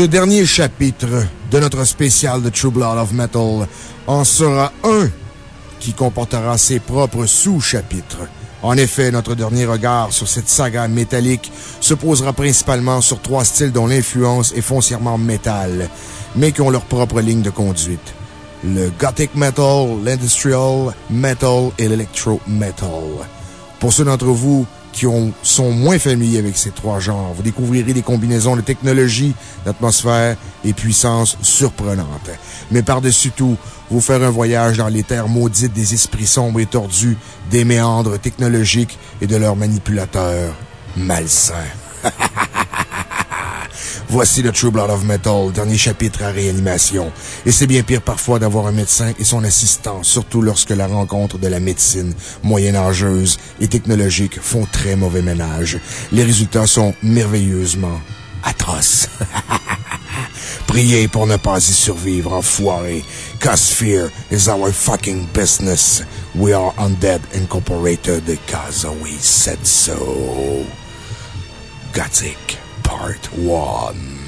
Ce dernier chapitre de notre spécial de True Blood of Metal en sera un qui comportera ses propres sous-chapitres. En effet, notre dernier regard sur cette saga métallique se posera principalement sur trois styles dont l'influence est foncièrement métal, mais qui ont leur propre ligne de conduite. Le gothic metal, l'industrial metal et l'electro metal. Pour ceux d'entre vous qui sont moins familiers avec ces trois genres. Vous découvrirez des combinaisons de technologie, d'atmosphère et puissance surprenantes. Mais par-dessus tout, vous faire un voyage dans les terres maudites des esprits sombres et tordus, des méandres technologiques et de leurs manipulateurs malsains. Voici le True Blood of Metal, dernier chapitre à réanimation. Et c'est bien pire parfois d'avoir un médecin et son assistant, surtout lorsque la rencontre de la médecine moyenâgeuse et technologique font très mauvais ménage. Les résultats sont merveilleusement atroces. Priez pour ne pas y survivre, enfoiré. Cause fear is our fucking business. We are Undead Incorporated cause we said so. Gothic. Part 1.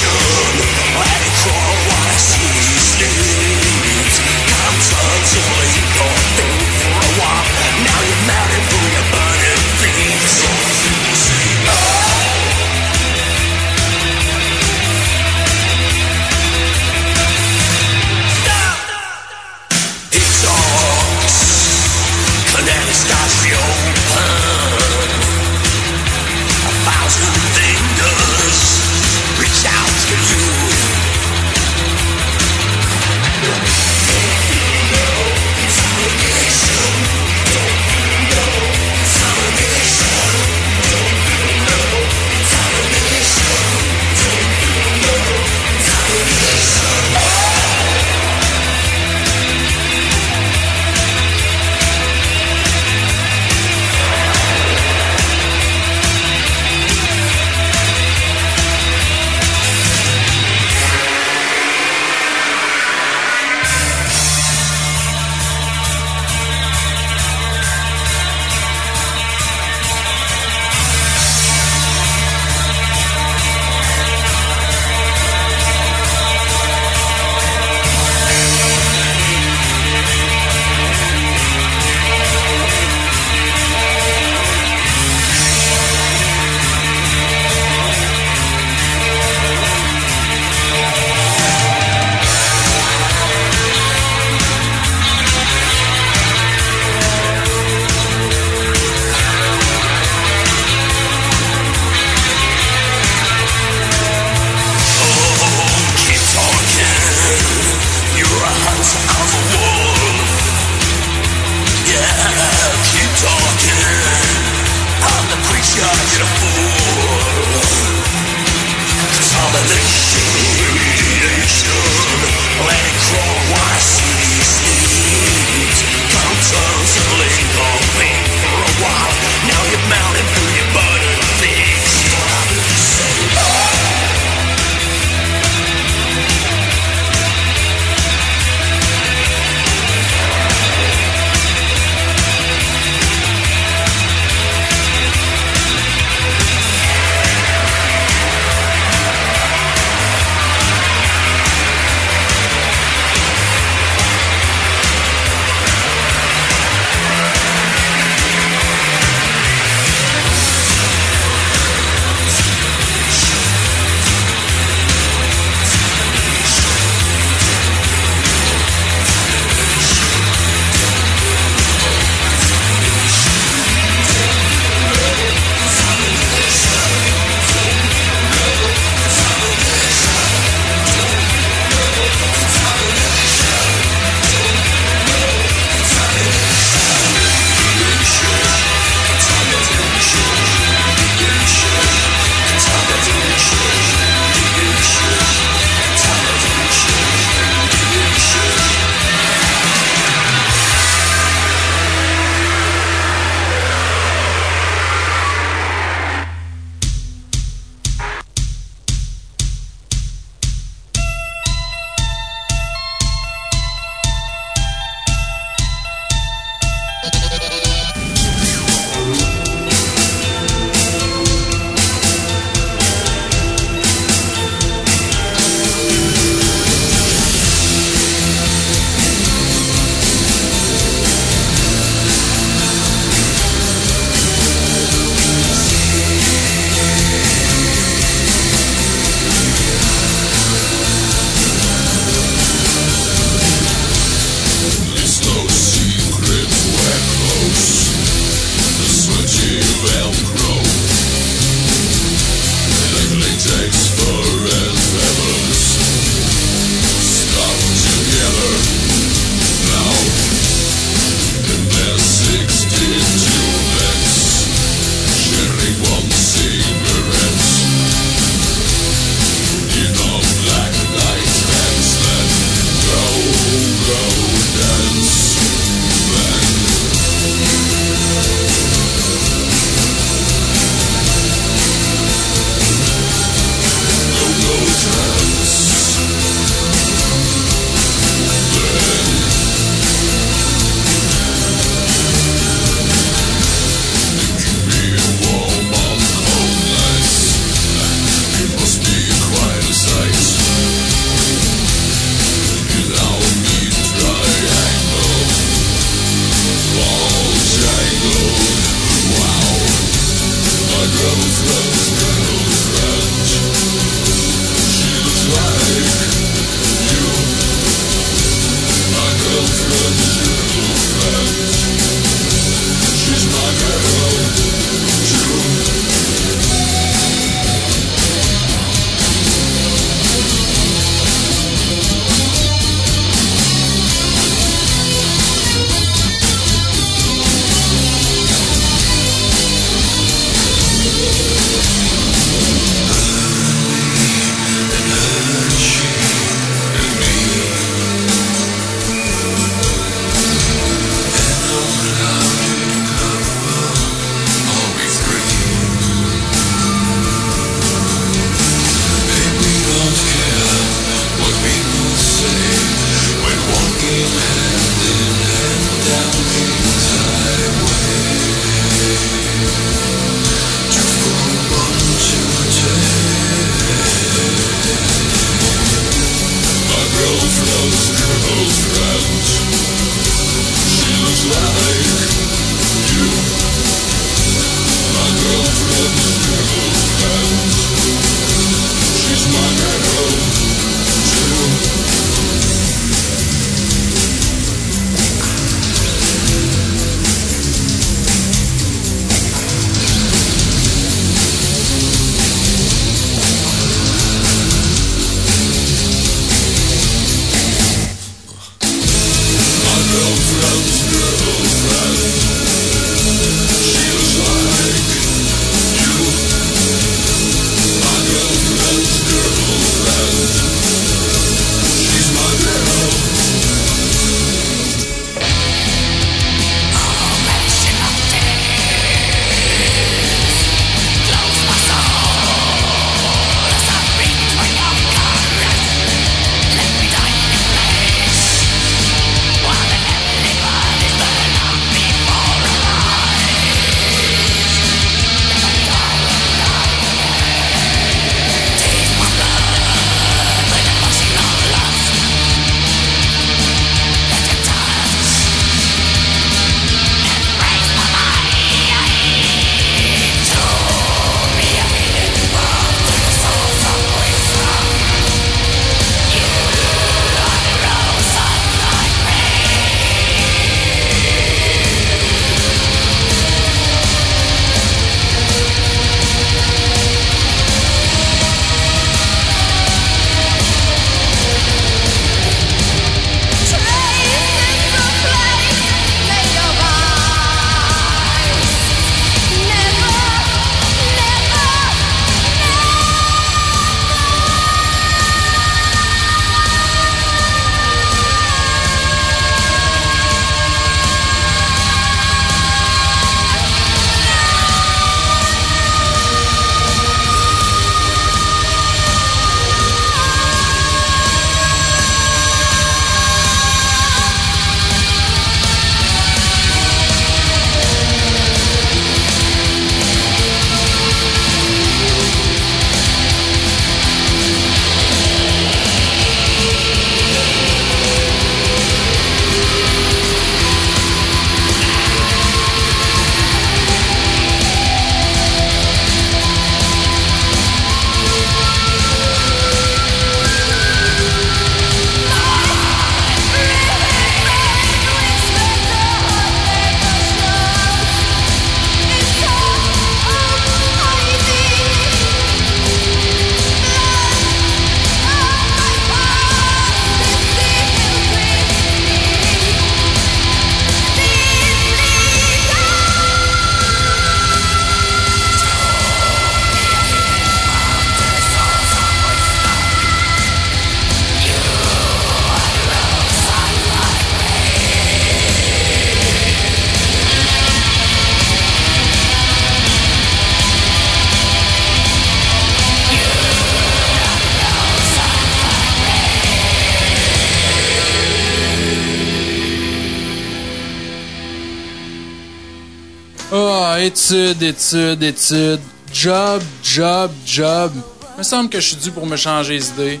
Études, études, études. Job, job, job. Il me semble que je suis dû pour me changer les idées.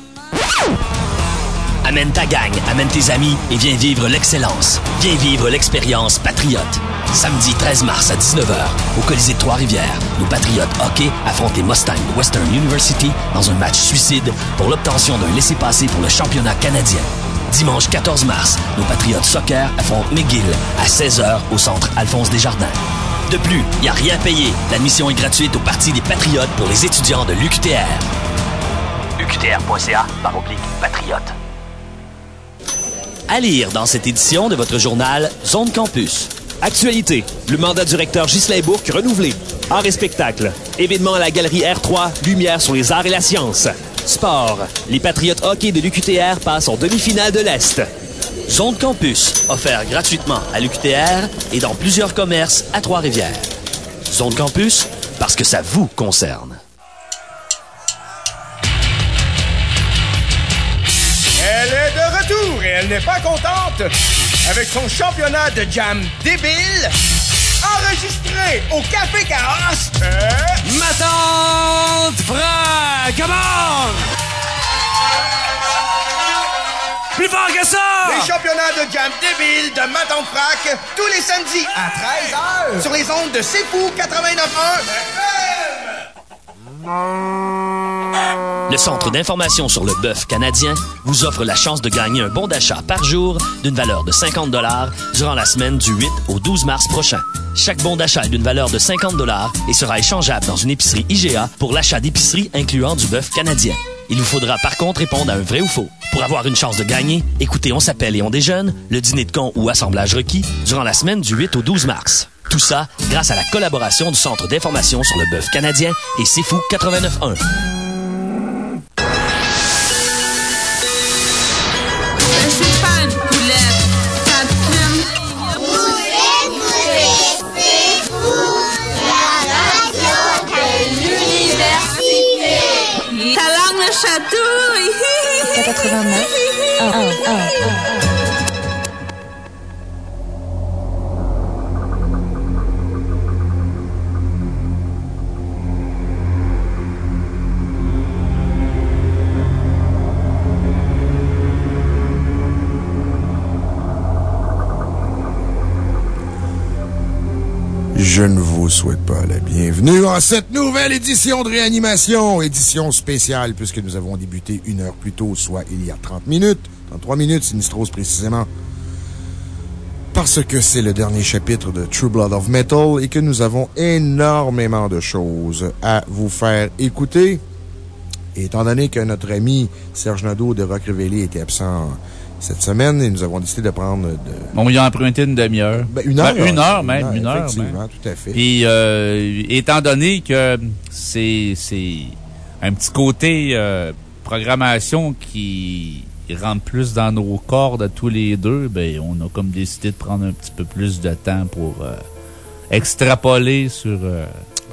Amène ta gang, amène tes amis et viens vivre l'excellence. Viens vivre l'expérience Patriote. Samedi 13 mars à 19h, au Colisée de Trois-Rivières, nos Patriotes hockey affrontent les Mustangs Western University dans un match suicide pour l'obtention d'un laissez-passer pour le championnat canadien. Dimanche 14 mars, nos Patriotes soccer affrontent McGill à 16h au centre Alphonse Desjardins. De plus, il n'y a rien payé. L'admission est gratuite au Parti des Patriotes pour les étudiants de l'UQTR. UQTR.ca par oblique patriote. À lire dans cette édition de votre journal Zone Campus. Actualité. Le mandat du recteur Ghislain Bourque renouvelé. Art et spectacle. Événement à la galerie R3, Lumière sur les arts et la science. Sport. Les Patriotes hockey de l'UQTR passent en demi-finale de l'Est. Zone Campus, offert gratuitement à l'UQTR et dans plusieurs commerces à Trois-Rivières. Zone Campus, parce que ça vous concerne. Elle est de retour et elle n'est pas contente avec son championnat de jam débile enregistré au Café Carrosse. Euh... Ma tante Fra, come on! Plus fort que ça! Les championnats de jam débile de Maton Frac tous les samedis à 13h sur les ondes de C'est Fou 89.1 Le Centre d'information sur le bœuf canadien vous offre la chance de gagner un bon d'achat par jour d'une valeur de 50 durant la semaine du 8 au 12 mars prochain. Chaque bon d'achat est d'une valeur de 50 et sera échangeable dans une épicerie IGA pour l'achat d'épicerie incluant du bœuf canadien. Il vous faudra par contre répondre à un vrai ou faux. Pour avoir une chance de gagner, écoutez On s'appelle et on déjeune, le dîner de con ou assemblage requis durant la semaine du 8 au 12 mars. Tout ça grâce à la collaboration du Centre d'information sur le bœuf canadien et C'est Fou 89.1. 89. 1, souhaite pas la bienvenue à cette nouvelle édition de réanimation, édition spéciale, puisque nous avons débuté une heure plus tôt, soit il y a 30 minutes, 33 minutes, Sinistros précisément, parce que c'est le dernier chapitre de True Blood of Metal et que nous avons énormément de choses à vous faire écouter. Étant donné que notre ami Serge Nadeau de Rock Révélé était absent cette semaine et nous avons décidé de prendre. De... On y a emprunté une demi-heure. Ben, une heure. Ben, une heure, même. Une heure. Effectivement, tout à fait. Et euh, étant donné que c'est un petit côté euh, programmation qui rentre plus dans nos cordes à tous les deux, ben, on a comme décidé de prendre un petit peu plus de temps pour euh, extrapoler sur.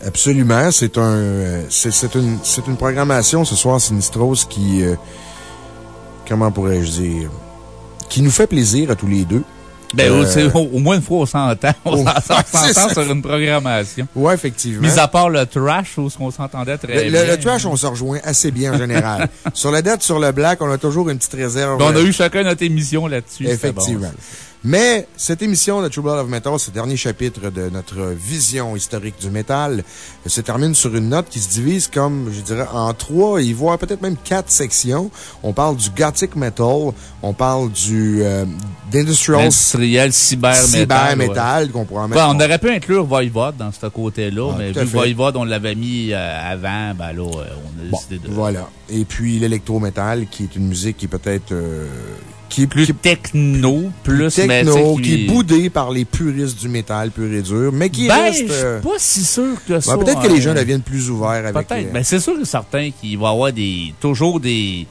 Absolument. C'est un, c'est une, une programmation ce soir, Sinistros, qui, comment pourrais-je dire, qui nous fait plaisir à tous les deux. Ben, euh, au, moins une fois, on s'entend. On s'entend sur une programmation. Oui, effectivement. Mis à part le trash, où on s'entendait très bien. Le, trash, on se rejoint assez bien en général. sur la date, sur le black, on a toujours une petite réserve. Ben, on a eu chacun notre émission là-dessus. Effectivement. Mais cette émission de True Blood of Metal, ce dernier chapitre de notre vision historique du métal, se termine sur une note qui se divise comme, je dirais, en trois, et voire peut-être même quatre sections. On parle du gothic metal, on parle du euh, d'industrial industriel cyber metal. metal qu'on pourrait mettre. on aurait pu inclure Voivod dans ce côté-là, ah, mais vu Voivod, on l'avait mis euh, avant, ben là, euh, on a décidé de. Voilà. Et puis l'électro-metal, qui est une musique qui peut-être qui est plus techno, plus techno, qui est boudé par les puristes du métal pur et dur, mais qui ben, reste. Je suis euh, pas si sûr que ça. Peut-être que les gens deviennent plus ouverts avec. Peut-être. Mais ben, c'est sûr que certains qui vont avoir des, toujours des,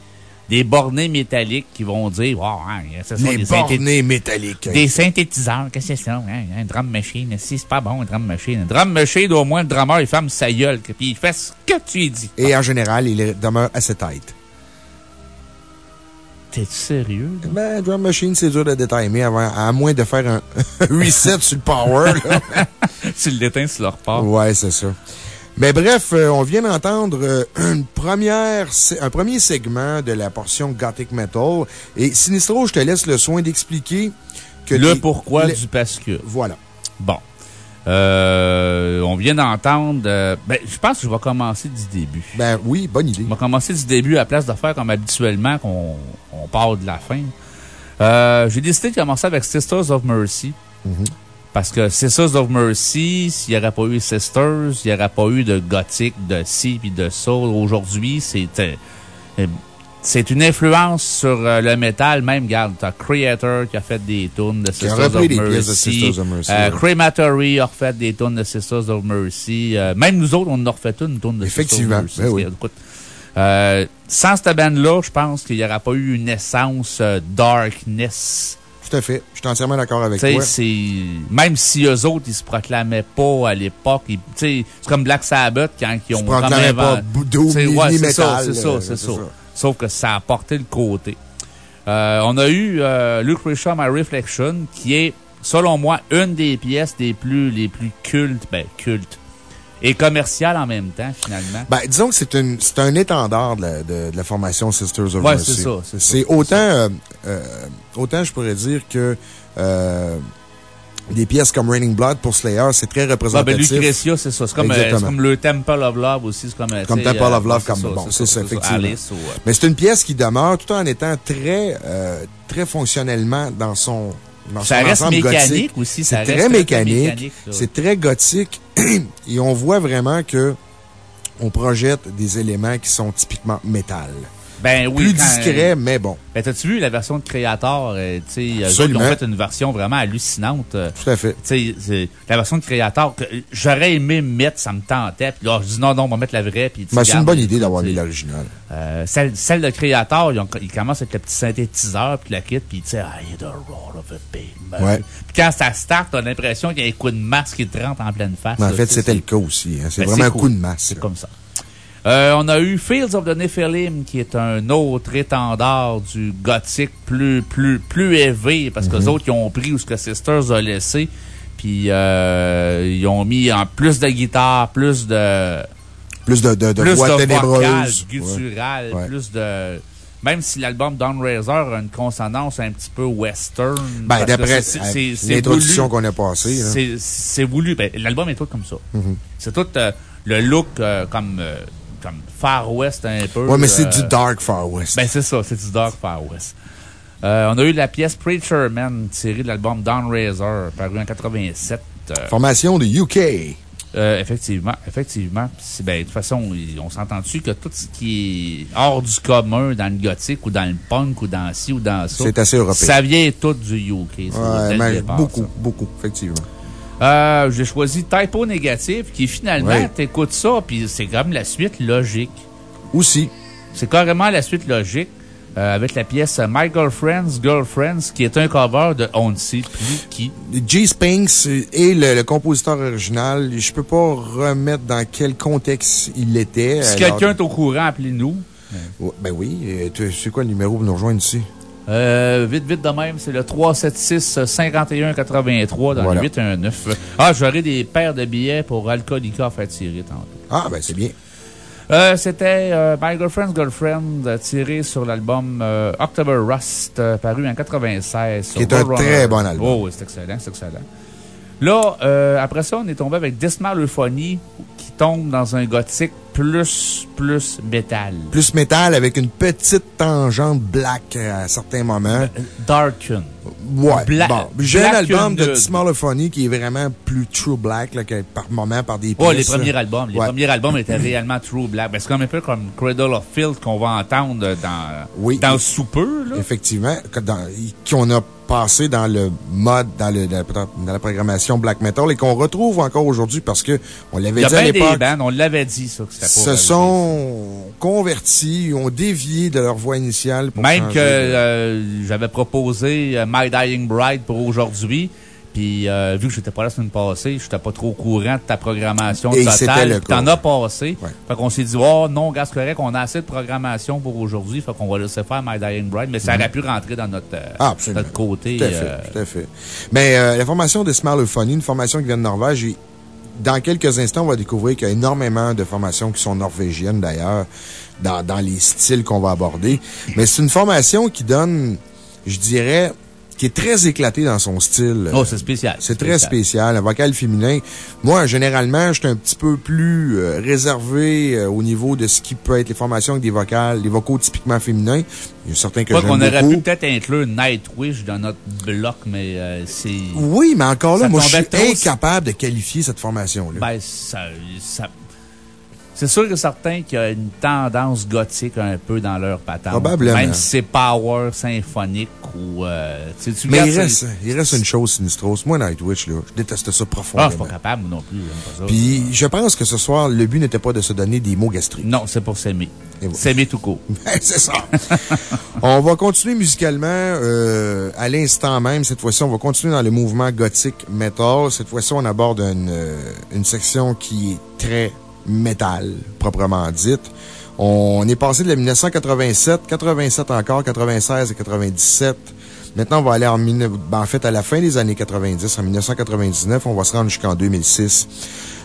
des bornés métalliques qui vont dire, wow, hein, c'est ça. Des, bornés métalliques. Des synthétiseurs, qu'est-ce que c'est ça? Hein, un drum machine. Si, c'est pas bon, un drum machine. Un drum machine, au moins, le drummer, il ferme sa gueule, puis il fait ce que tu lui dis. Et en général, il demeure assez tight. T'es sérieux? là? Ben, Drum Machine, c'est dur de détimer avant, à moins de faire un reset sur le power, là. tu l'éteins sur leur part. Ouais, c'est ça. Mais bref, euh, on vient d'entendre euh, une première, sé- un premier segment de la portion Gothic Metal. Et Sinistro, je te laisse le soin d'expliquer que Le les- pourquoi les- du parce que. Voilà. Bon. Euh, on vient d'entendre. euh, ben, je pense que je vais commencer du début. Ben oui, bonne idée. On va commencer du début à la place de faire comme habituellement qu'on on part de la fin. Euh, J'ai décidé de commencer avec Sisters of Mercy. Parce que Sisters of Mercy, s'il n'y aurait pas eu Sisters, il n'y aurait pas eu de gothique, de si puis de soul. Aujourd'hui, c'est euh, c'est une influence sur euh, le métal. Même, regarde, t'as Creator qui a fait des tunes de Sisters of des Mercy. pièces de Sisters of Mercy, Euh, ouais. Crematory a refait des tunes de Sisters of Mercy. Euh, même nous autres, on en a refait une tune de Effectivement, Sisters of ben Mercy. oui. Écoute, euh, sans cette band-là, je pense qu'il n'y aurait pas eu une essence darkness. Tout à fait. Je suis entièrement d'accord avec toi. même si eux autres, ils se proclamaient pas à l'époque, ils- c'est comme Black Sabbath quand ils ont se proclamaient pas ni- ouais, ni c'est ça, c'est ça, euh, c'est ça. ça. Sauf que ça a porté le côté. Euh, on a eu euh, Luke Richard, My Reflection, qui est, selon moi, une des pièces des plus, les plus cultes, ben, cultes, et commerciales en même temps, finalement. Ben, disons que c'est une, c'est un étendard de la, de, de la formation Sisters of Ouais, Mercy. c'est ça, c'est ça, autant, euh, euh, autant je pourrais dire que, euh, des pièces comme Raining Blood pour Slayer, c'est très ben, représentatif. Lucretia, c'est ça. C'est comme, euh, comme le Temple of Love aussi. C'est comme, euh, Comme Temple of Love, comme, bon, c'est ça, effectivement. Alice ou, Mais c'est une pièce qui demeure tout en étant très, euh, très fonctionnellement dans son, Ça reste mécanique gothique. aussi, C'est très mécanique. mécanique. C'est très gothique. Et on voit vraiment que on projette des éléments qui sont typiquement métal. Ben oui. Plus quand- discret, mais bon. Ben, t'as-tu vu la version de Creator? euh, tu sais, ils ont fait une version vraiment hallucinante. euh, Tout à fait. Tu sais, c'est- la version de Creator, que j'aurais aimé mettre, ça me tentait. Puis là, je dis non, non, on va mettre la vraie. Puis, Ben, c'est une bonne idée d'avoir mis l'original. euh, celle, celle de Creator, ils, ont- ils commencent avec le petit synthétiseur, puis la kit, puis tu sais, ah, a the roar of a big. Ouais. Puis quand ça start, t'as l'impression qu'il y a un coup de masse qui te rentre en pleine face. Mais en là, fait, c'était le cas aussi. hein. C'est Ben, vraiment un cool. coup de masse. C'est comme ça. Euh, on a eu Fields of the Nephilim, qui est un autre étendard du gothique plus, plus, plus élevé, parce que Mhm. les autres, ils ont pris où ce que Sisters a laissé, puis euh, ils ont mis en plus de guitare, plus de, Plus de, de, de plus voix de gutturales, Ouais. plus de... Même si l'album Dawn Razor a une consonance un petit peu western. Ben, d'après l'introduction voulu. qu'on a passée. C'est- voulu. Ben, L'album est tout comme ça. Mhm. C'est tout euh, le look euh, comme, euh, comme Far West un peu. Ouais, mais c'est euh, du Dark Far West. Ben, c'est ça, c'est du Dark Far West. Euh, on a eu la pièce Preacher Man, tirée de l'album Dawn Razor, paru en 87. euh, Formation de UK. euh, effectivement, effectivement. Ben, de toute façon, on s'entend dessus que tout ce qui est hors du commun dans le gothique ou dans le punk ou dans ci ou dans ça. C'est assez européen. Ça vient tout du UK. Ouais, départ, beaucoup, ça. beaucoup, effectivement. Euh, j'ai choisi Typo Négatif, qui finalement, Ouais. t'écoutes ça, puis c'est comme la suite logique. Aussi. C'est carrément la suite logique. euh, avec la pièce My Girlfriend's Girlfriends, qui est un cover de On ne sait plus qui. J. Spinks est le, le compositeur original. Je peux pas remettre dans quel contexte il était. Si Alors- quelqu'un est au courant, appelez-nous. Ben oui. euh, C'est quoi le numéro pour nous rejoindre ici? Euh, vite, vite de même, c'est le 376-5183 dans Voilà. le 819. Ah, j'aurai des paires de billets pour Alcoolica à faire tirer tantôt. Ah, ben c'est bien. Euh, C'était euh, My Girlfriend's Girlfriend, tiré sur l'album euh, October Rust, paru en 96. sur Qui est un très bon album. Oh, c'est excellent, c'est excellent. Là, euh, après ça, on est tombé avec Dismal Euphonie, qui tombe dans un gothique plus, plus métal. Plus métal avec une petite tangente black à certains moments. Darken. Ouais. Bla- bon. J'ai un de and- Dismalophonie qui est vraiment plus true black, là, que par moment, par des Oh, les premiers albums. Les Ouais. premiers albums étaient réellement True Black. Ben, c'est comme un peu comme Cradle of Filth qu'on va entendre dans, dans sous peu, là. Effectivement, dans- qu'on a passé dans le mode, dans, le, dans la- dans la programmation black metal et qu'on retrouve encore aujourd'hui parce que on Il l'avait y a dit à l'époque. bandes, on l'avait dit, ça, que se sont convertis, ont dévié de leur voix initiale pour Même changer que euh, j'avais proposé euh, My Dying Bride pour aujourd'hui. Puis euh, vu que j'étais pas là la semaine passée, j'étais pas trop au courant de ta programmation Et c'était totale. T'en as passé. Ouais. Fait qu'on s'est dit, oh non, gars, correct, on a assez de programmation pour aujourd'hui. Fait qu'on va laisser faire My Dying Bride. Mais ça aurait pu rentrer dans notre, euh, Mhm. Ah, notre côté. Tout à fait, euh, tout à fait. Mais la formation de Funny, une formation qui vient de Norvège, dans quelques instants, on va découvrir qu'il y a énormément de formations qui sont norvégiennes d'ailleurs, dans, dans les styles qu'on va aborder. Mais c'est une formation qui donne, je dirais, qui est très éclatée dans son style. Oh, c'est spécial. C'est très spécial. Un vocal féminin. Moi, généralement, je suis un petit peu plus euh, réservé euh, au niveau de ce qui peut être les formations avec des vocales, des vocaux typiquement féminins. Il y a certains que j'aime qu'on aurait pu peut-être inclure Nightwish dans notre bloc, mais euh, c'est. Oui, mais encore là, Ça moi, je suis incapable de qualifier cette formation-là. Ben, ça, ça- c'est sûr que certains qui ont une tendance gothique un peu dans leur patente. Probablement. Même si c'est power symphonique ou, euh, tu mais il reste, il reste une chose, Sinistros. Moi, Nightwish, là, je déteste ça Ah, je suis profondément. pas capable, non plus. j'aime pas ça. Puis, je pense que ce soir, le but n'était pas de se donner des mots gastriques. Non, c'est pour s'aimer. Voilà. S'aimer tout court. Ben, c'est ça. on va continuer musicalement euh, à l'instant même. Cette fois-ci, on va continuer dans le mouvement gothique metal. Cette fois-ci, on aborde une, euh, une section qui est très métal, proprement dite. On est passé de la 1987, 87 encore, 96 et 97. Maintenant, on va aller en, ben, en fait à la fin des années 90, en 1999. On va se rendre jusqu'en 2006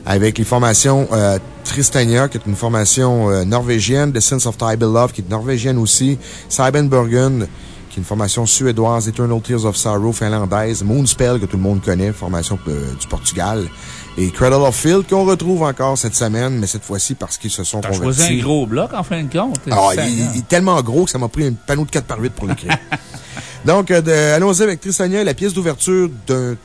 avec les formations euh, Tristania, qui est une formation euh, norvégienne, The Sense of Tybal Love, qui est norvégienne aussi, Cybenbergen, qui est une formation suédoise, Eternal Tears of Sorrow, finlandaise, Moonspell, que tout le monde connaît, formation euh, du Portugal, et Cradle of Filth, qu'on retrouve encore cette semaine, mais cette fois-ci parce qu'ils se sont T'as choisi convertis. un gros bloc, en fin de compte. Ah, C'est il, il est tellement gros que ça m'a pris un panneau de 4 par 8 pour l'écrire. Donc, euh, allons-y avec Tristania, la pièce d'ouverture d'un,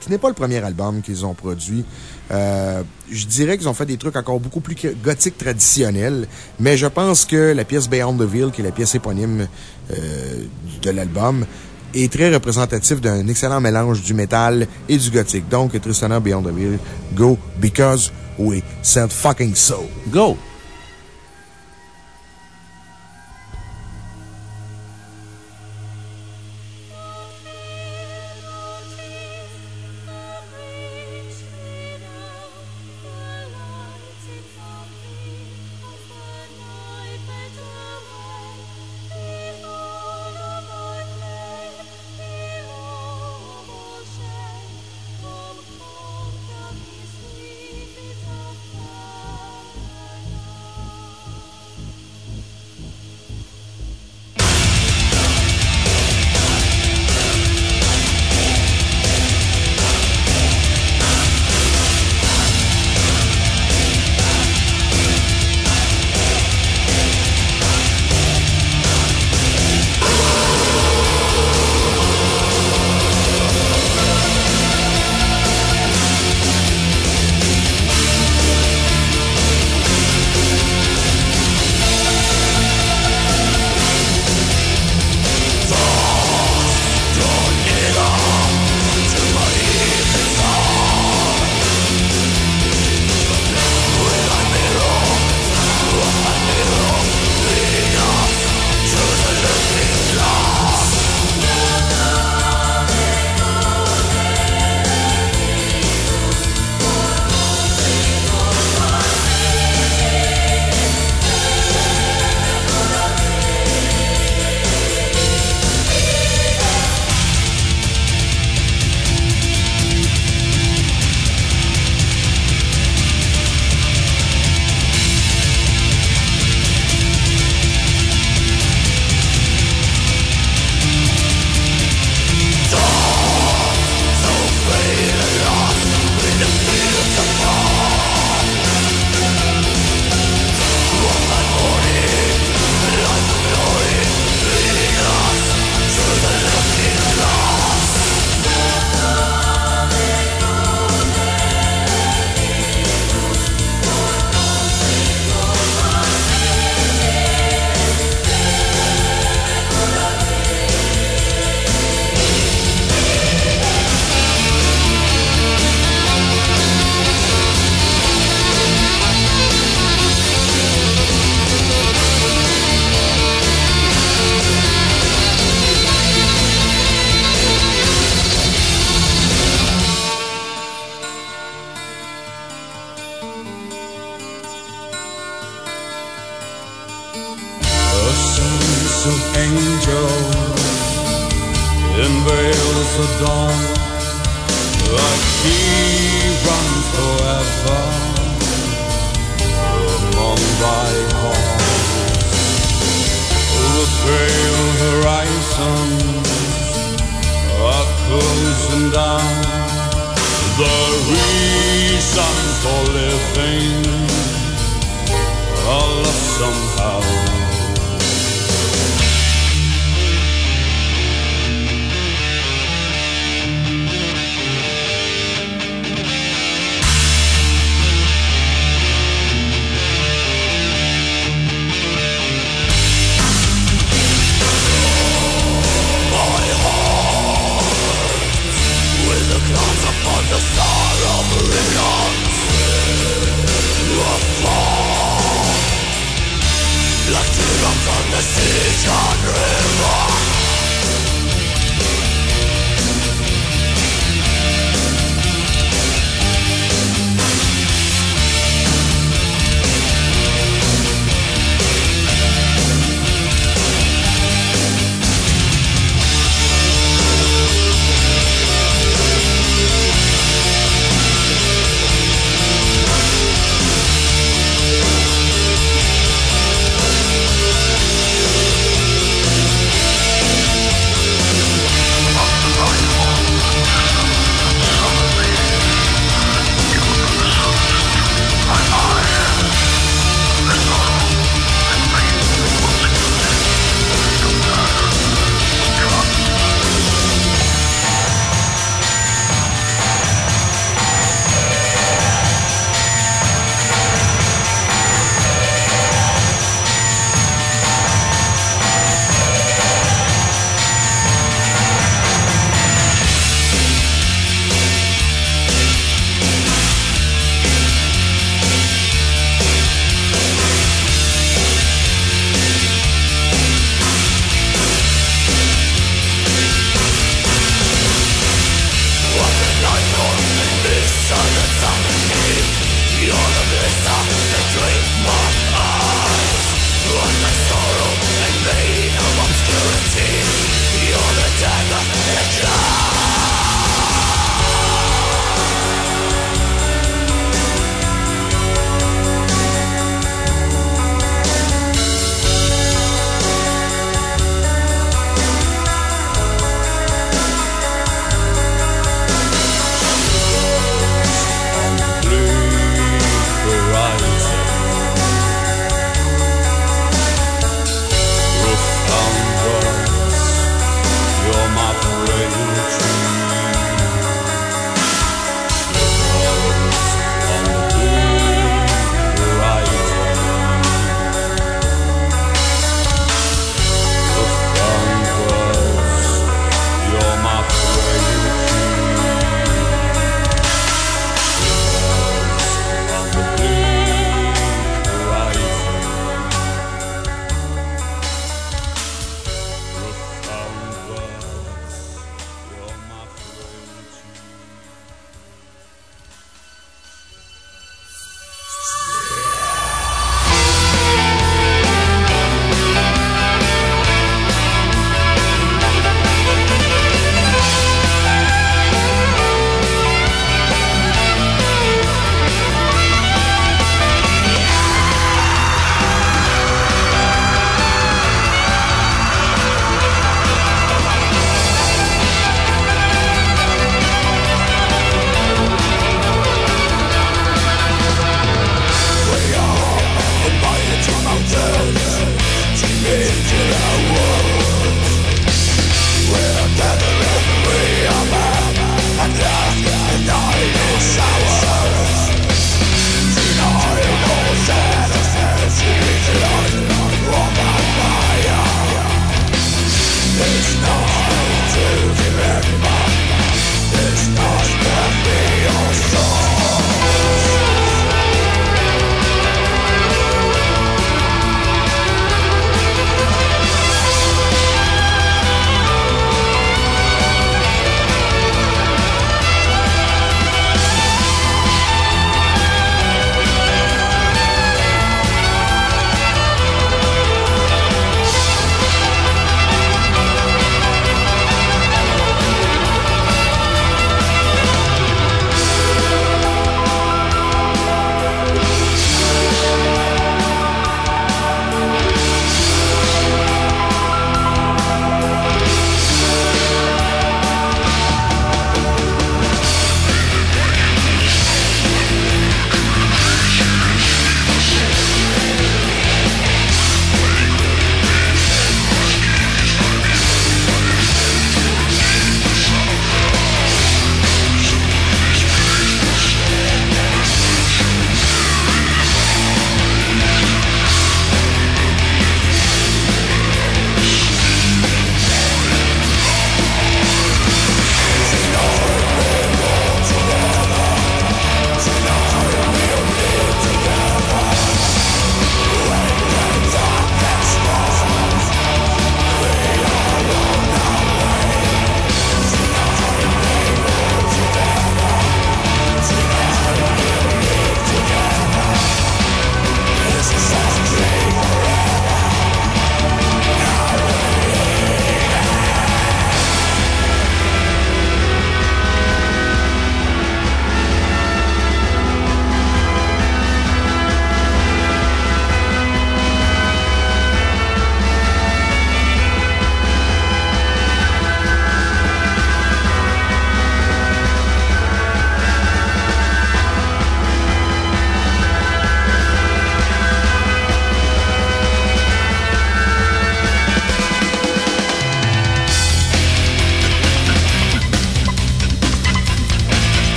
qui n'est pas le premier album qu'ils ont produit. Euh, je dirais qu'ils ont fait des trucs encore beaucoup plus que- gothiques traditionnels, mais je pense que la pièce Beyond the Veil, qui est la pièce éponyme euh, de l'album, est très représentatif d'un excellent mélange du métal et du gothique. Donc, Tristania Beyond the Veil, go because we said fucking so. Go!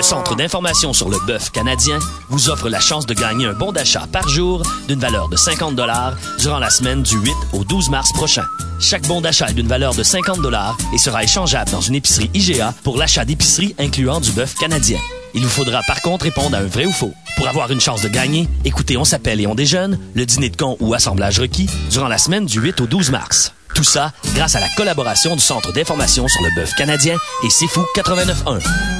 Le Centre d'information sur le bœuf canadien vous offre la chance de gagner un bon d'achat par jour d'une valeur de 50 durant la semaine du 8 au 12 mars prochain. Chaque bon d'achat est d'une valeur de 50 et sera échangeable dans une épicerie IGA pour l'achat d'épicerie incluant du bœuf canadien. Il vous faudra par contre répondre à un vrai ou faux. Pour avoir une chance de gagner, écoutez On s'appelle et on déjeune, le dîner de con ou assemblage requis durant la semaine du 8 au 12 mars. Tout ça grâce à la collaboration du Centre d'information sur le bœuf canadien et C'est Fou 89.1.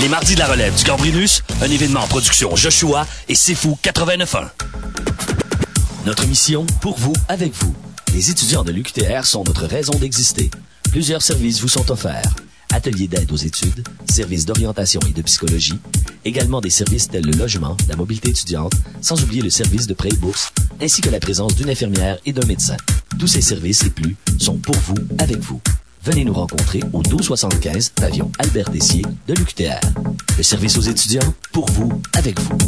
Les mardis de la relève du Gambrinus, un événement en production Joshua et Sifu 89.1. Notre mission, pour vous, avec vous. Les étudiants de l'UQTR sont notre raison d'exister. Plusieurs services vous sont offerts. Ateliers d'aide aux études, services d'orientation et de psychologie, également des services tels le logement, la mobilité étudiante, sans oublier le service de prêt et bourse, ainsi que la présence d'une infirmière et d'un médecin. Tous ces services et plus sont pour vous, avec vous. Venez nous rencontrer au 1275 avion Albert Dessier de l'UQTR. Le service aux étudiants, pour vous, avec vous.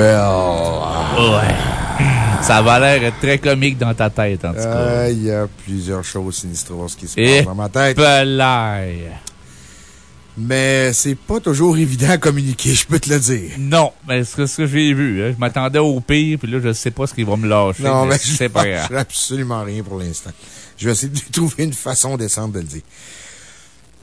Well. Ouais. Ça va l'air très comique dans ta tête, en tout cas. Euh, Il y a plusieurs choses sinistroses qui se passent dans ma tête. pelaille. Mais c'est pas toujours évident à communiquer, je peux te le dire. Non, mais c'est ce que j'ai vu. hein. Je m'attendais au pire, puis là, je sais pas ce qu'il va me lâcher. Non, mais c'est pas je grave. absolument rien pour l'instant. Je vais essayer de trouver une façon décente de le dire.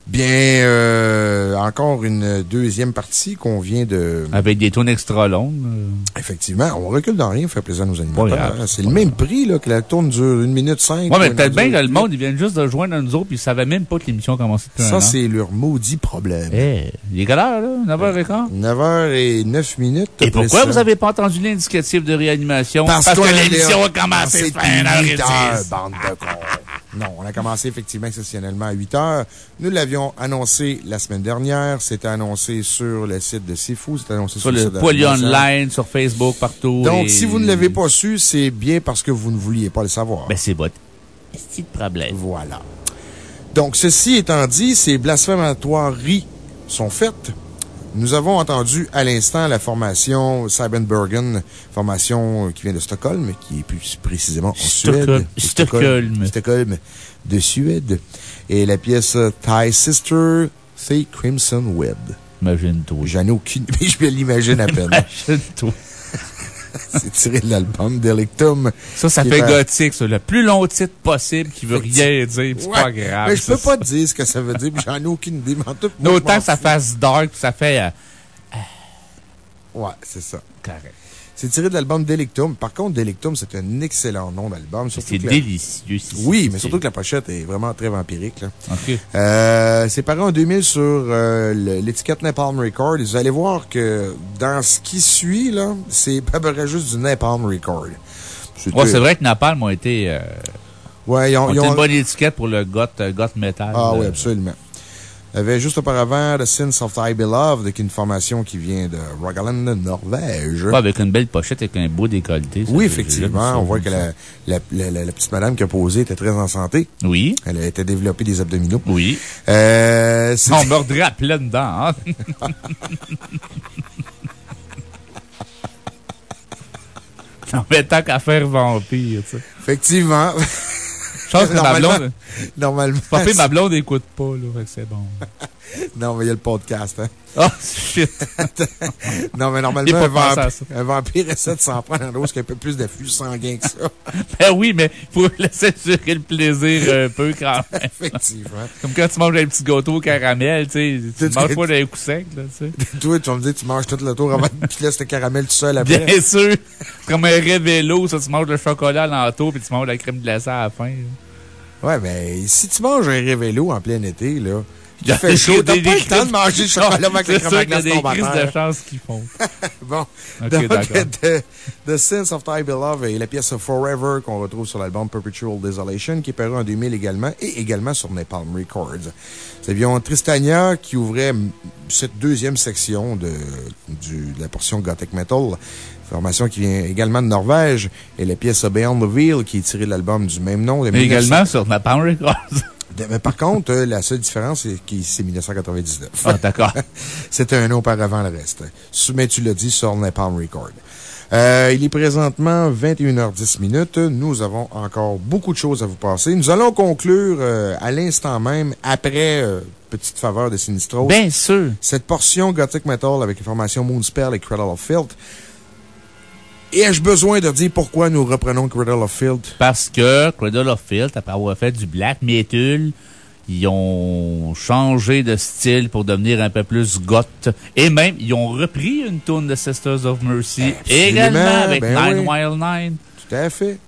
Bien, euh, encore une deuxième partie qu'on vient de... Avec des tournes extra longues. euh. Effectivement, on recule dans rien, on fait plaisir à nos animateurs. C'est le même prix, là, que la tourne dure une minute cinq. Ouais, mais peut-être bien que le monde, ils viennent juste de joindre à nous autres, puis ils savaient même pas que l'émission commençait depuis Ça, c'est leur maudit problème. Eh, il est quelle heure, là? 9h15? 9h et 9 minutes. Et pourquoi vous ça. avez pas entendu l'indicatif de réanimation? Parce, que l'émission a commencé depuis fin 1 8 heures, h bande de cons. Non, on a commencé effectivement exceptionnellement à 8 heures. Nous l'avions annoncé la semaine dernière. C'était annoncé sur le site de Sifu. C'était annoncé Sur sur, le site de Poly l'animation. Online, sur Facebook, partout. Donc, et- si vous ne l'avez pas su, c'est bien parce que vous ne vouliez pas le savoir. Ben, c'est votre petit problème. Voilà. Donc, ceci étant dit, ces blasphématoires sont faites. Nous avons entendu à l'instant la formation Cybenbergen, formation qui vient de Stockholm, qui est plus précisément en Stockholm. Suède. Stockholm. Stockholm de Suède. Et la pièce Thai Sister, c'est Crimson Web. Imagine-toi. J'en ai aucune, mais je l'imagine à peine. Imagine-toi. c'est tiré de l'album Delictum. Ça, ça fait gothique, ça. Le plus long titre possible qui veut rien dire, c'est Ouais, pas grave. Mais je peux ça, pas te dire ce que ça veut dire, puis j'en ai aucune idée. Mais en tout, moi, je Autant que ça fasse dark, ça fait. euh, Ouais, c'est ça. correct. C'est tiré de l'album Delictum. Par contre, Delictum, c'est un excellent nom d'album. C'est la- délicieux. c'est- Oui, c'est- mais surtout que la pochette est vraiment très vampirique. Là. OK. Euh, c'est paru en 2000 sur euh, l'étiquette Napalm Record. Vous allez voir que dans ce qui suit, là, c'est pas vrai juste du Napalm Record. Ouais, c'est vrai que Napalm ont été. euh, Ouais, ils ont, ils une bonne étiquette pour le goth, goth metal. Ah oui, absolument. Il y avait juste auparavant The Sins of I Beloved, qui est une formation qui vient de Rogaland, Norvège. Ouais, avec une belle pochette, avec un beau décolleté. ça, Oui, effectivement. ça, On voit que la, la, la- la- la petite madame qui a posé était très en santé. Oui. Elle a été développée des abdominaux. Oui. Euh, On mordrait à pleines dents, hein? Non, mais tant qu'à faire vampire, tu sais. Effectivement. Je pense que ma blonde. Normalement. Pas ma blonde écoute pas, là. Fait que c'est bon. Non, mais il y a le podcast, hein. Oh, shit. non, mais normalement, un, à un vampire essaie de s'en prendre un dose qui a un peu plus de flux sanguin que ça. Ben oui, mais faut laisser durer le plaisir un peu quand même. Effectivement. Comme quand tu manges un petit gâteau au caramel, tu sais. Tu Tu- manges tu- pas d'un coup sec, là, tu sais. Toi, tu vas me dire, tu manges tout le tour avant de laisses le caramel tout seul après. Bien sûr. C'est comme un révélo, ça. Tu manges le chocolat à l'entour, puis tu manges la crème glacée à la fin. là. Ouais, mais si tu manges un révélo en plein été, là, Il fait chaud, t'as pas le temps de manger le chocolat avec C'est la crème glace tombe à crises de terre. chance qu'ils font. Bon. Ok, Donc, d'accord. The, The Sins of Ty Beloved et la pièce Forever qu'on retrouve sur l'album Perpetual Desolation qui est paru en 2000 également et également sur Napalm Records. Nous avions Tristania qui ouvrait cette deuxième section de, du- de la portion Gothic Metal. Formation qui vient également de Norvège et la pièce Beyond the Veil qui est tirée de l'album du même nom. de Mais 1900. également sur Power Records. Mais par contre, euh, la seule différence, c'est que c'est 1999. Ah, d'accord. C'était un an auparavant le reste. Mais tu l'as dit sur Napalm Record. Euh, il est présentement 21h10 minutes. Nous avons encore beaucoup de choses à vous passer. Nous allons conclure euh, à l'instant même, après euh, Petite Faveur de Sinistro. Bien sûr. Cette portion Gothic Metal avec les formations Moonspell et Cradle of Filth. Et ai-je besoin de dire pourquoi nous reprenons Cradle of Filth? Parce que Cradle of Filth, après avoir fait du black metal, ils ont changé de style pour devenir un peu plus goth. Et même, ils ont repris une tune de Sisters of Mercy. également avec ben Nine oui. Wild Nine. Tout à fait.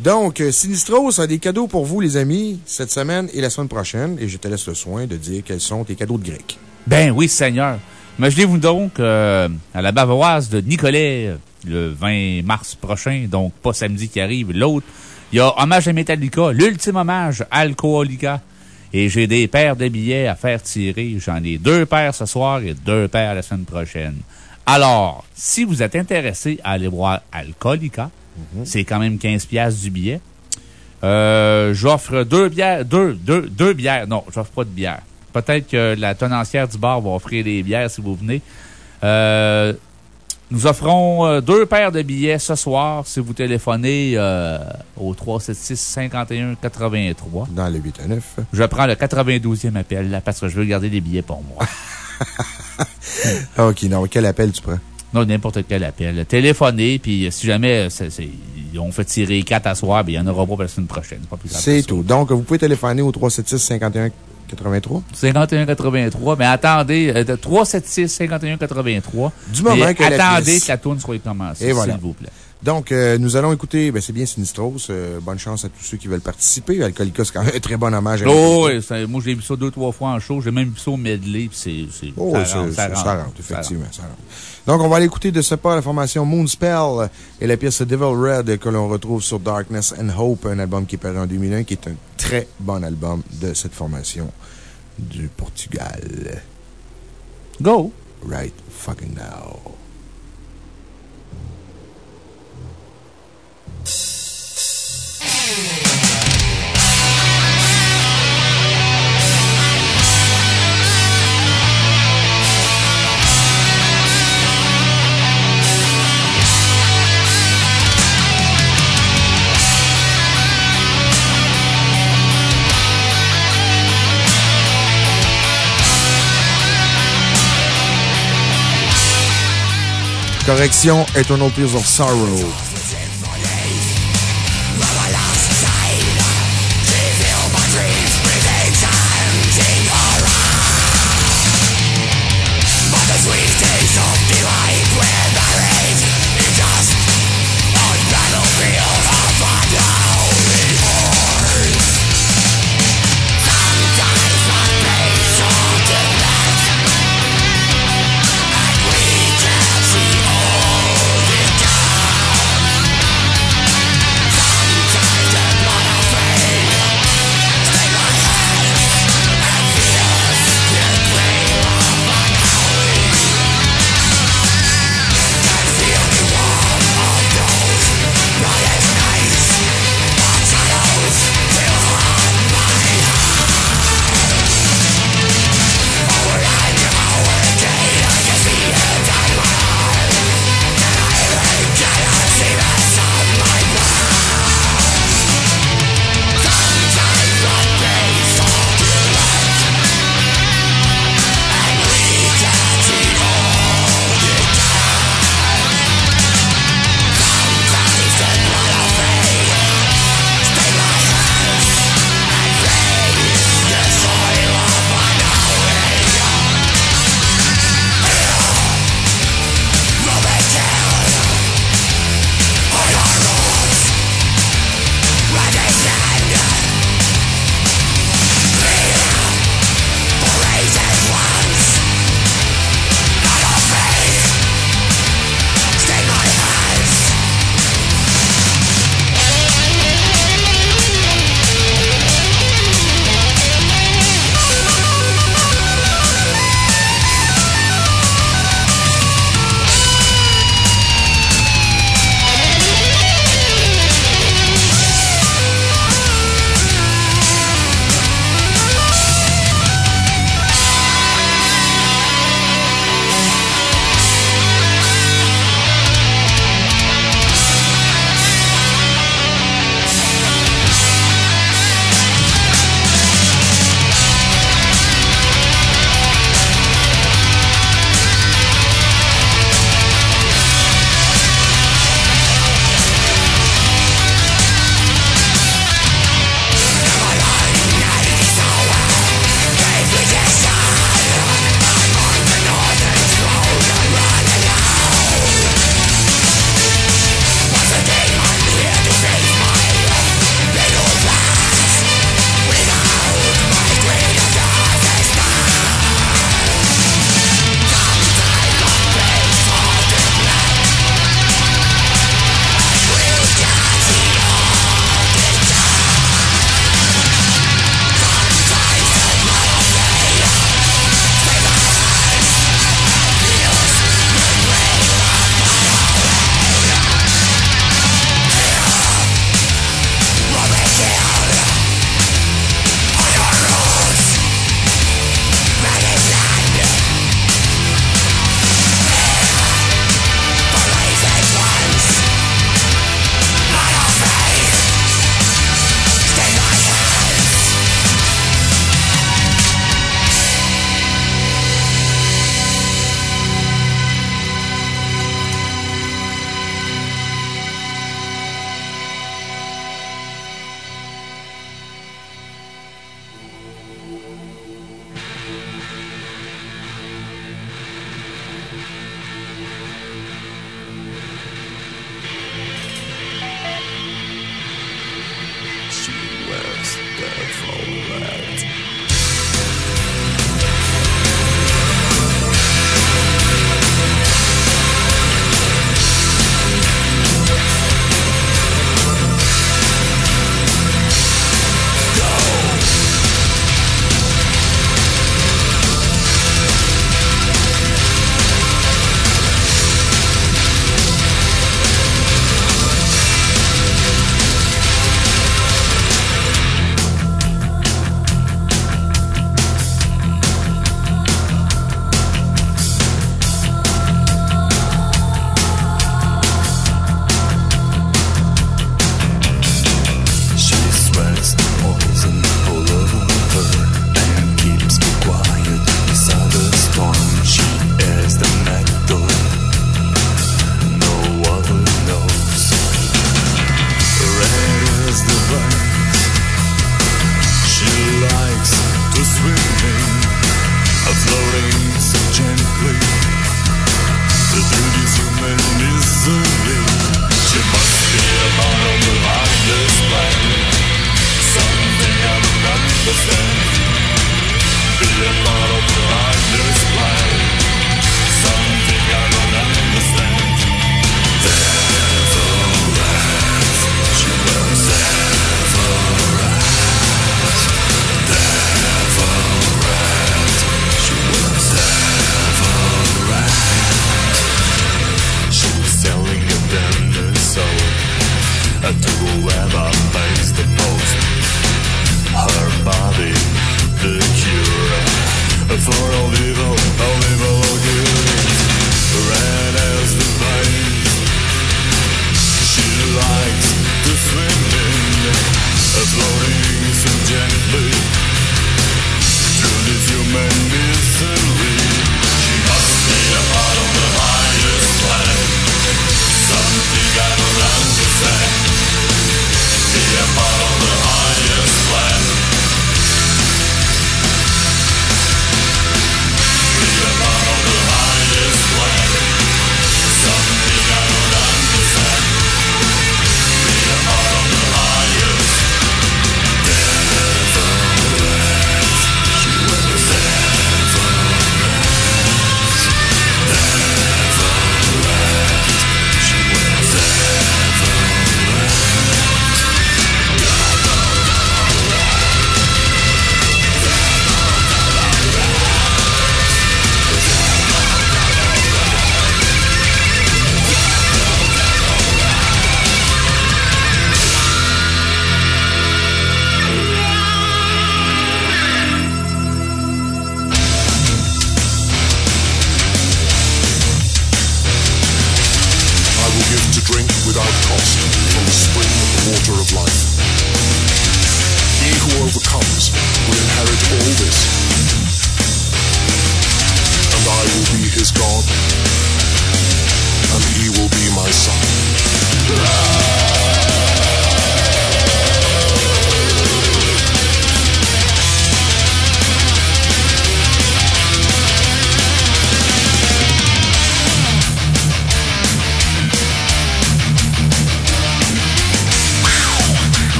Donc, euh, Sinistros a des cadeaux pour vous, les amis, cette semaine et la semaine prochaine. Et je te laisse le soin de dire quels sont tes cadeaux de grec. Ben oui, Seigneur. Imaginez-vous donc euh, à la Bavaroise de Nicolet, le 20 mars prochain, donc pas samedi qui arrive, l'autre. Il y a Hommage à Metallica, l'ultime hommage à Alcoolica. Et j'ai des paires de billets à faire tirer. J'en ai deux paires ce soir et deux paires la semaine prochaine. Alors, si vous êtes intéressé à aller voir Alcoolica, c'est quand même 15 piastres du billet. Euh, j'offre deux bières, deux, deux, deux bières. Non, j'offre pas de bière. Peut-être que la tenancière du bar va offrir des bières si vous venez. Euh, nous offrons euh, deux paires de billets ce soir si vous téléphonez euh, au 376-5183. Dans le 8 à 9. Je prends le 92e appel là, parce que je veux garder les billets pour moi. OK, non, quel appel tu prends? Non, n'importe quel appel. Téléphonez, puis euh, si jamais c'est- ils ont fait tirer quatre à soir, ben, il n'y en aura pas pour la semaine prochaine. C'est tout. Donc, vous pouvez téléphoner au 376-5183. 51-83, mais attendez, euh, de 376-51-83. Du moment Mais que Attendez que la tourne soit commencée, Et voilà. s'il vous plaît. Donc, euh, nous allons écouter, ben, c'est bien Sinistros. Euh, bonne chance à tous ceux qui veulent participer. Alcoolica, c'est quand même un très bon hommage à Oh, oui, ça- moi, j'ai vu ça deux, trois fois en show. J'ai même vu ça au medley, c'est, c'est, Oh, ça, ça, rentre, ça- rentre, effectivement, ça rentre. Donc, on va aller écouter de ce pas la formation Moonspell et la pièce Devil Red que l'on retrouve sur Darkness and Hope, un album qui est paru en 2001, qui est un très bon album de cette formation du Portugal. Go! Right fucking now. Correction, Eternal Tears of Sorrow.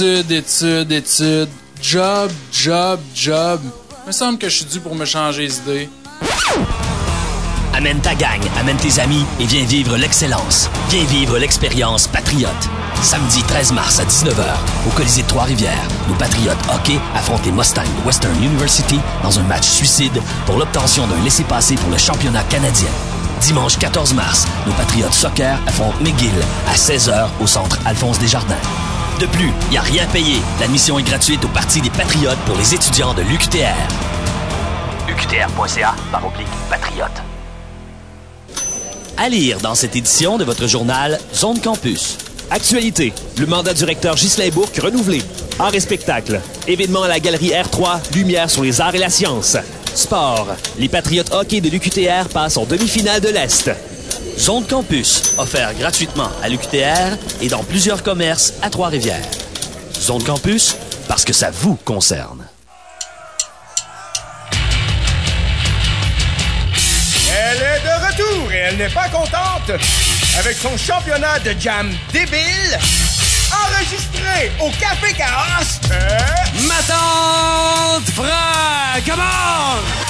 Études, études, études. Job, job, job. Me semble que je suis dû pour me changer les idées. Amène ta gang, amène tes amis et viens vivre l'excellence. Viens vivre l'expérience Patriote. Samedi 13 mars à 19h, au Colisée de Trois-Rivières, nos Patriotes hockey affrontent les Western University dans un match suicide pour l'obtention d'un laissez-passer pour le championnat canadien. Dimanche 14 mars, nos Patriotes soccer affrontent McGill à 16h au centre Alphonse Desjardins. De plus, il n'y a rien payé. L'admission est gratuite au Parti des Patriotes pour les étudiants de l'UQTR. UQTR.ca par oblique patriote. À lire dans cette édition de votre journal Zone Campus. Actualité. Le mandat du recteur Ghislain Bourque renouvelé. Art et spectacle. Événement à la galerie R3. Lumière sur les arts et la science. Sport. Les Patriotes hockey de l'UQTR passent en demi-finale de l'Est. Zone Campus, offert gratuitement à l'UQTR et dans plusieurs commerces à Trois-Rivières. Zone Campus, parce que ça vous concerne. Elle est de retour et elle n'est pas contente. Avec son championnat de jam débile, enregistré au Café Chaos. Euh... Ma tante Franck, comment?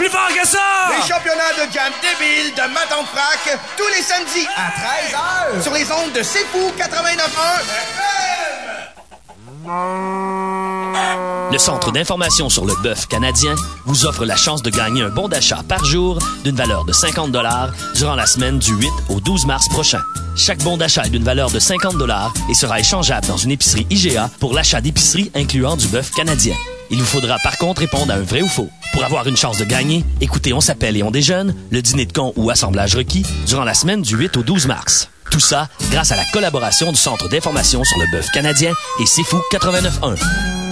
Plus fort que ça! Les championnats de jam débile de Maton Frac, tous les samedis à 13h sur les ondes de C'est Fou 89.1 Le Centre d'information sur le bœuf canadien vous offre la chance de gagner un bon d'achat par jour d'une valeur de 50 durant la semaine du 8 au 12 mars prochain. Chaque bon d'achat est d'une valeur de 50 et sera échangeable dans une épicerie IGA pour l'achat d'épicerie incluant du bœuf canadien. Il vous faudra par contre répondre à un vrai ou faux. Pour avoir une chance de gagner, écoutez On s'appelle et on déjeune, le dîner de con ou assemblage requis durant la semaine du 8 au 12 mars. Tout ça grâce à la collaboration du Centre d'information sur le bœuf canadien et C'est Fou 89.1.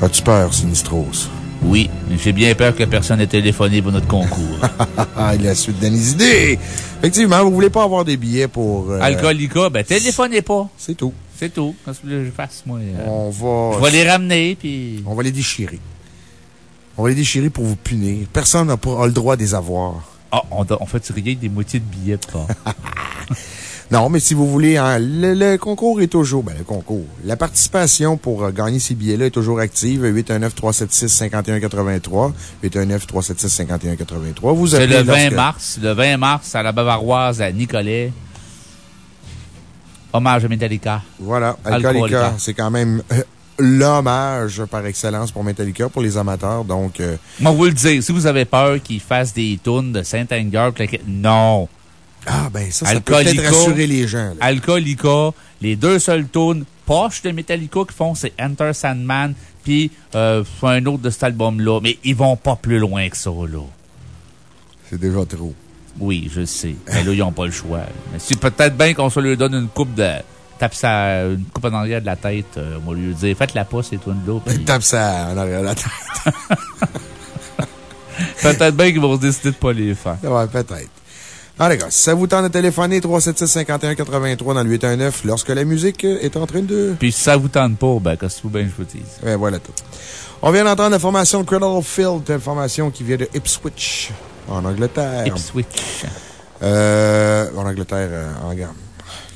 As-tu peur, Sinistros? Oui, j'ai bien peur que personne n'ait téléphoné pour notre concours. Il a suite donne des idées. Effectivement, vous voulez pas avoir des billets pour... euh, Alcoolica, ben téléphonez pas. C'est tout. C'est tout. Qu'est-ce que je fasse, moi? euh? On va... Je vais les ramener, puis... On va les déchirer. On va les déchirer pour vous punir. Personne n'a le droit de les avoir. Ah, on, on fait rien que des moitiés de billets, pas. Non, mais si vous voulez, hein, le, le concours est toujours, ben, le concours. La participation pour euh, gagner ces billets-là est toujours active. 819-376-5183. 819-376-5183. Vous C'est le 20 lorsque- mars. Le 20 mars, à la Bavaroise, à Nicolet. Hommage à Metallica. Voilà. Alcoolica. c'est quand même euh, l'hommage par excellence pour Metallica, pour les amateurs. Donc, euh, Moi, vous le dire, si vous avez peur qu'ils fassent des tunes de Saint-Anger, non. Ah, ben, ça, ça peut peut-être rassurer les gens, là. Alcoolica, les deux seuls tunes poches de Metallica qu'ils font, c'est Enter Sandman, puis euh, un autre de cet album-là. Mais ils vont pas plus loin que ça, là. c'est déjà trop. Oui, je sais. Mais là, ils n'ont pas le choix. Mais c'est peut-être bien qu'on se leur donne une coupe de. Tape ça, une coupe en arrière de la tête, euh, on va lui dire, faites-la pas, ces tunes-là. puis- Tape ça en arrière de la tête. Peut-être bien qu'ils vont se décider de pas les faire. Ouais, peut-être. Ah, d'accord. Si ça vous tente de téléphoner, 376-5183 dans le 819 lorsque la musique est en train de... Puis si ça vous tente pas, ben, qu'est-ce que vous bien je vous dise? Ben, voilà tout. On vient d'entendre l'information Cradle Field, information qui vient de Ipswich, en Angleterre. Ipswich. Euh, en Angleterre, euh, en gamme.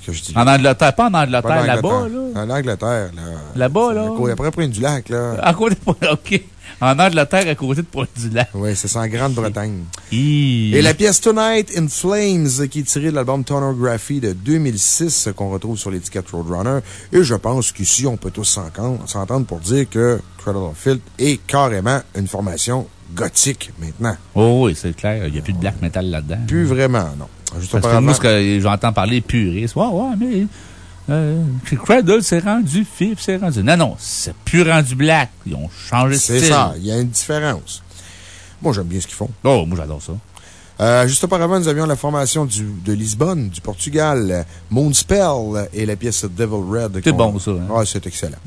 Que je dis. En Angleterre, pas en Angleterre, en là-bas, là. En Angleterre, là. Là-bas, là. À côté- Après Pointe du Lac, là. À côté de OK. En Angleterre, à côté de Pointe-du-Lac. Oui, c'est ça, en Grande-Bretagne. Et Et la pièce Tonight in Flames, qui est tirée de l'album Tonography de 2006, qu'on retrouve sur l'étiquette Roadrunner. Et je pense qu'ici, on peut tous s'entendre pour dire que Cradle of Filth est carrément une formation gothique maintenant. Oh oui, c'est clair. Il n'y a plus de black metal là-dedans. Plus vraiment, non. Juste Parce que moi, ce que j'entends parler puriste. Ouais, ouais, mais. Euh, Cradle, c'est rendu FIP, c'est rendu. Non, non, c'est plus rendu black. Ils ont changé de style. C'est ça, il y a une différence. Moi, j'aime bien ce qu'ils font. Oh, moi, j'adore ça. Euh, juste auparavant, nous avions la formation du, de Lisbonne, du Portugal, euh, Moonspell et la pièce Devil Red. C'est bon, ça, hein? Ouais, c'est excellent.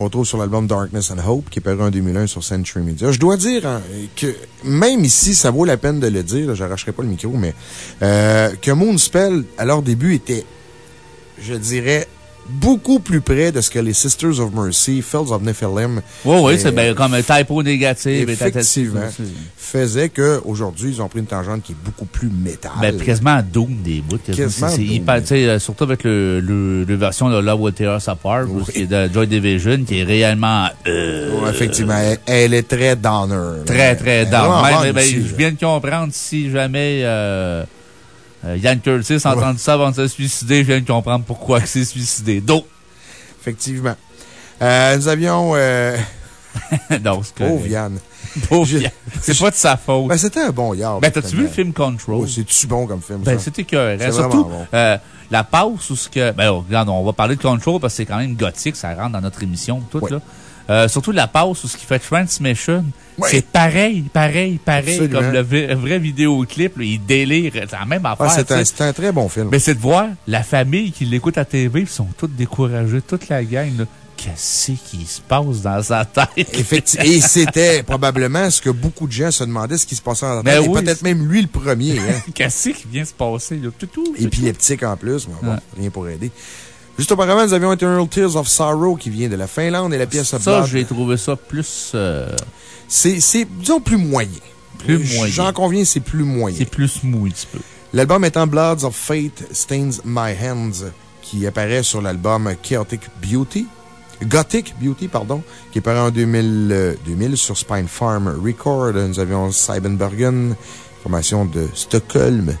On retrouve sur l'album Darkness and Hope, qui est paru en 2001 sur Century Media. Je dois dire hein, que, même ici, ça vaut la peine de le dire, j'arracherai pas le micro, mais euh, que Moonspell, à leur début, était, je dirais, beaucoup plus près de ce que les Sisters of Mercy, Fields of Nephilim. Oui, oui, c'est ben, comme un typo négatif. et Effectivement. tentative. Faisait qu'aujourd'hui, ils ont pris une tangente qui est beaucoup plus métal. Ben, quasiment Doom des bouts. C'est hyper, tu surtout avec le, le, le version de Love Will Tear Us Apart, qui est de Joy Division, qui est réellement, euh, effectivement, elle, elle est très downer. très, très Elle est down. vraiment Même, bonne ben, aussi, je viens de comprendre si jamais, euh, euh, Yann Curtis a entendu ça avant de se suicider, je viens de comprendre pourquoi il s'est suicidé. Donc, Effectivement. Euh, nous avions. Euh... non, c'est Pauvre. Yann. Pauvre Yann. C'est pas de sa faute. Ben, c'était un bon yard. Ben, t'as-tu vu le film Control? Ouais, C'est-tu bon comme film? Ben, c'était. C'est Surtout, bon. euh, la pause où ce que, ben, regarde, on va parler de Control parce que c'est quand même gothique, ça rentre dans notre émission, tout, là. Euh, surtout la pause où ce qui fait Transmission. C'est pareil, pareil, pareil, Absolument. comme le vrai, vrai vidéoclip, là, il délire, c'est la même affaire. Ah, c'est un, très bon film. Mais c'est de voir la famille qui l'écoute à TV, ils sont tous découragés, toute la gang, là. Qu'est-ce qui se passe dans sa tête? Effectivement. Et c'était probablement ce que beaucoup de gens se demandaient, ce qui se passait dans la Ben tête. Et peut-être même lui le premier. Hein. Qu'est-ce qui vient se passer, là? Tout, tout, Épileptique en plus, mais bon, rien pour aider. Juste auparavant, nous avions Eternal Tears of Sorrow qui vient de la Finlande et la pièce Ça, Blood. j'ai trouvé ça plus, euh, C'est, disons, plus moyen. Plus Euh, moyen. J'en conviens, c'est plus moyen. C'est plus smooth, un petit peu. L'album étant Bloods of Fate Stains My Hands, qui apparaît sur l'album Chaotic Beauty. Gothic Beauty, pardon, qui est paru en 2000, euh, 2000 sur Spine Farm Record. Nous avions Seibenbergen, formation de Stockholm,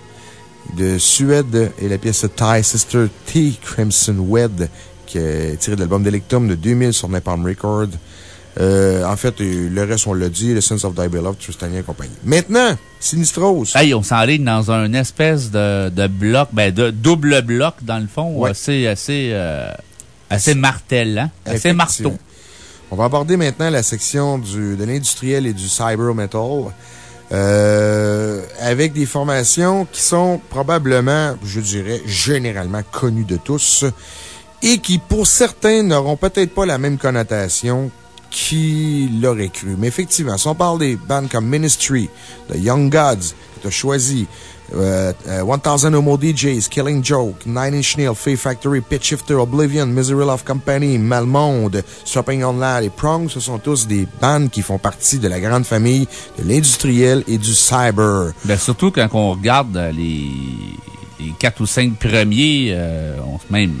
de Suède, et la pièce Thai Sister T Crimson Wed, qui est tirée de l'album d'Electum de 2000 sur Napalm Record. Euh, en fait, le reste, on l'a dit, The Sense of Die Beloved, Tristania et compagnie. Maintenant, Sinistros. Hey, on s'enligne dans un espèce de, de bloc, ben, de double bloc, dans le fond, Ouais. assez, assez, euh, assez martelant, assez marteau. On va aborder maintenant la section du, de l'industriel et du cyber metal. Euh, avec des formations qui sont probablement, je dirais, généralement connues de tous et qui, pour certains, n'auront peut-être pas la même connotation qui l'aurait cru. Mais effectivement, si on parle des bandes comme Ministry, The Young Gods, as choisi, euh, euh, 1000 Homo DJs, Killing Joke, Nine Inch Nails, Faith Factory, Pitch Shifter, Oblivion, Misery Love Company, Malmonde, Swapping Online et Prong, ce sont tous des bandes qui font partie de la grande famille de l'industriel et du cyber. Ben, surtout quand on regarde les, les quatre ou cinq premiers, euh, on se même,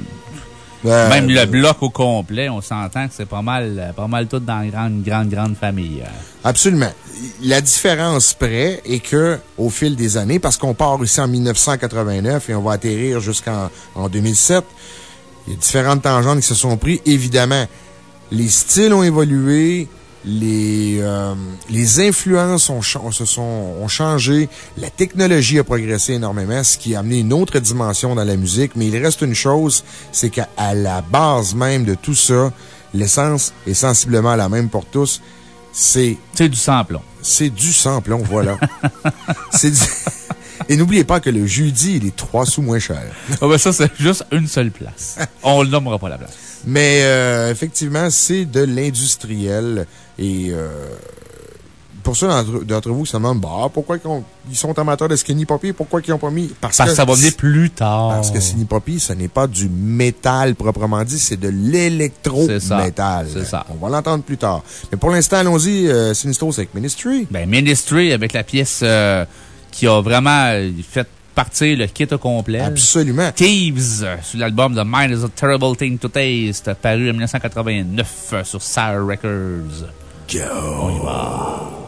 Euh, même le bloc au complet, on s'entend que c'est pas mal, pas mal tout dans la grande, grande, grande famille. euh. Absolument. La différence près est que, au fil des années, parce qu'on part ici en 1989 et on va atterrir jusqu'en en 2007, il y a différentes tangentes qui se sont pris. Évidemment, les styles ont évolué, les, euh, les influences ont, cha- se sont, ont changé, la technologie a progressé énormément, ce qui a amené une autre dimension dans la musique. Mais il reste une chose, c'est qu'à la base même de tout ça, l'essence est sensiblement la même pour tous. C'est. C'est du samplon. C'est du samplon, voilà. c'est du. Et n'oubliez pas que le jeudi, il est trois sous moins cher. Ah ben, ça, c'est juste une seule place. on le nommera pas la place. Mais euh, effectivement, c'est de l'industriel. Et euh, pour ceux d'entre vous qui se demandent, bah, pourquoi ils, ont- ils sont amateurs de Skinny Poppy, pourquoi ils n'ont pas mis? Parce que ça va venir plus tard. Parce que Skinny Poppy, ce n'est pas du métal proprement dit, c'est de C'est l'électro-métal. C'est ça. On va l'entendre plus tard. Mais pour l'instant, allons-y, euh, Sinistros avec Ministry. Ben, Ministry, avec la pièce euh, qui a vraiment fait partir le kit au complet. Absolument. Thieves, sur l'album The Mind is a Terrible Thing to Taste, paru en 1989 euh, sur Sire Records. Go! On y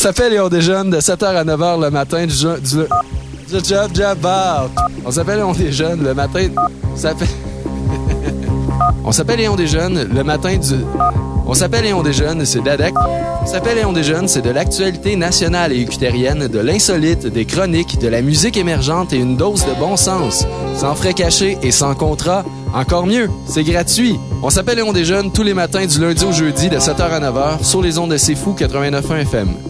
s'appelle et on déjeune de 7h à 9h le matin du, du, du job job bar. On s'appelle et on déjeune le matin. On s'appelle et on déjeune le matin du. On s'appelle et on déjeune, c'est d'ADEC. On s'appelle et on déjeune, c'est de l'actualité nationale et ucutérienne, de l'insolite, des chroniques, de la musique émergente et une dose de bon sens. Sans frais cachés et sans contrat. Encore mieux, c'est gratuit. On s'appelle et on déjeune tous les matins du lundi au jeudi de 7h à 9h sur les ondes de C'est Fou 89.1 FM.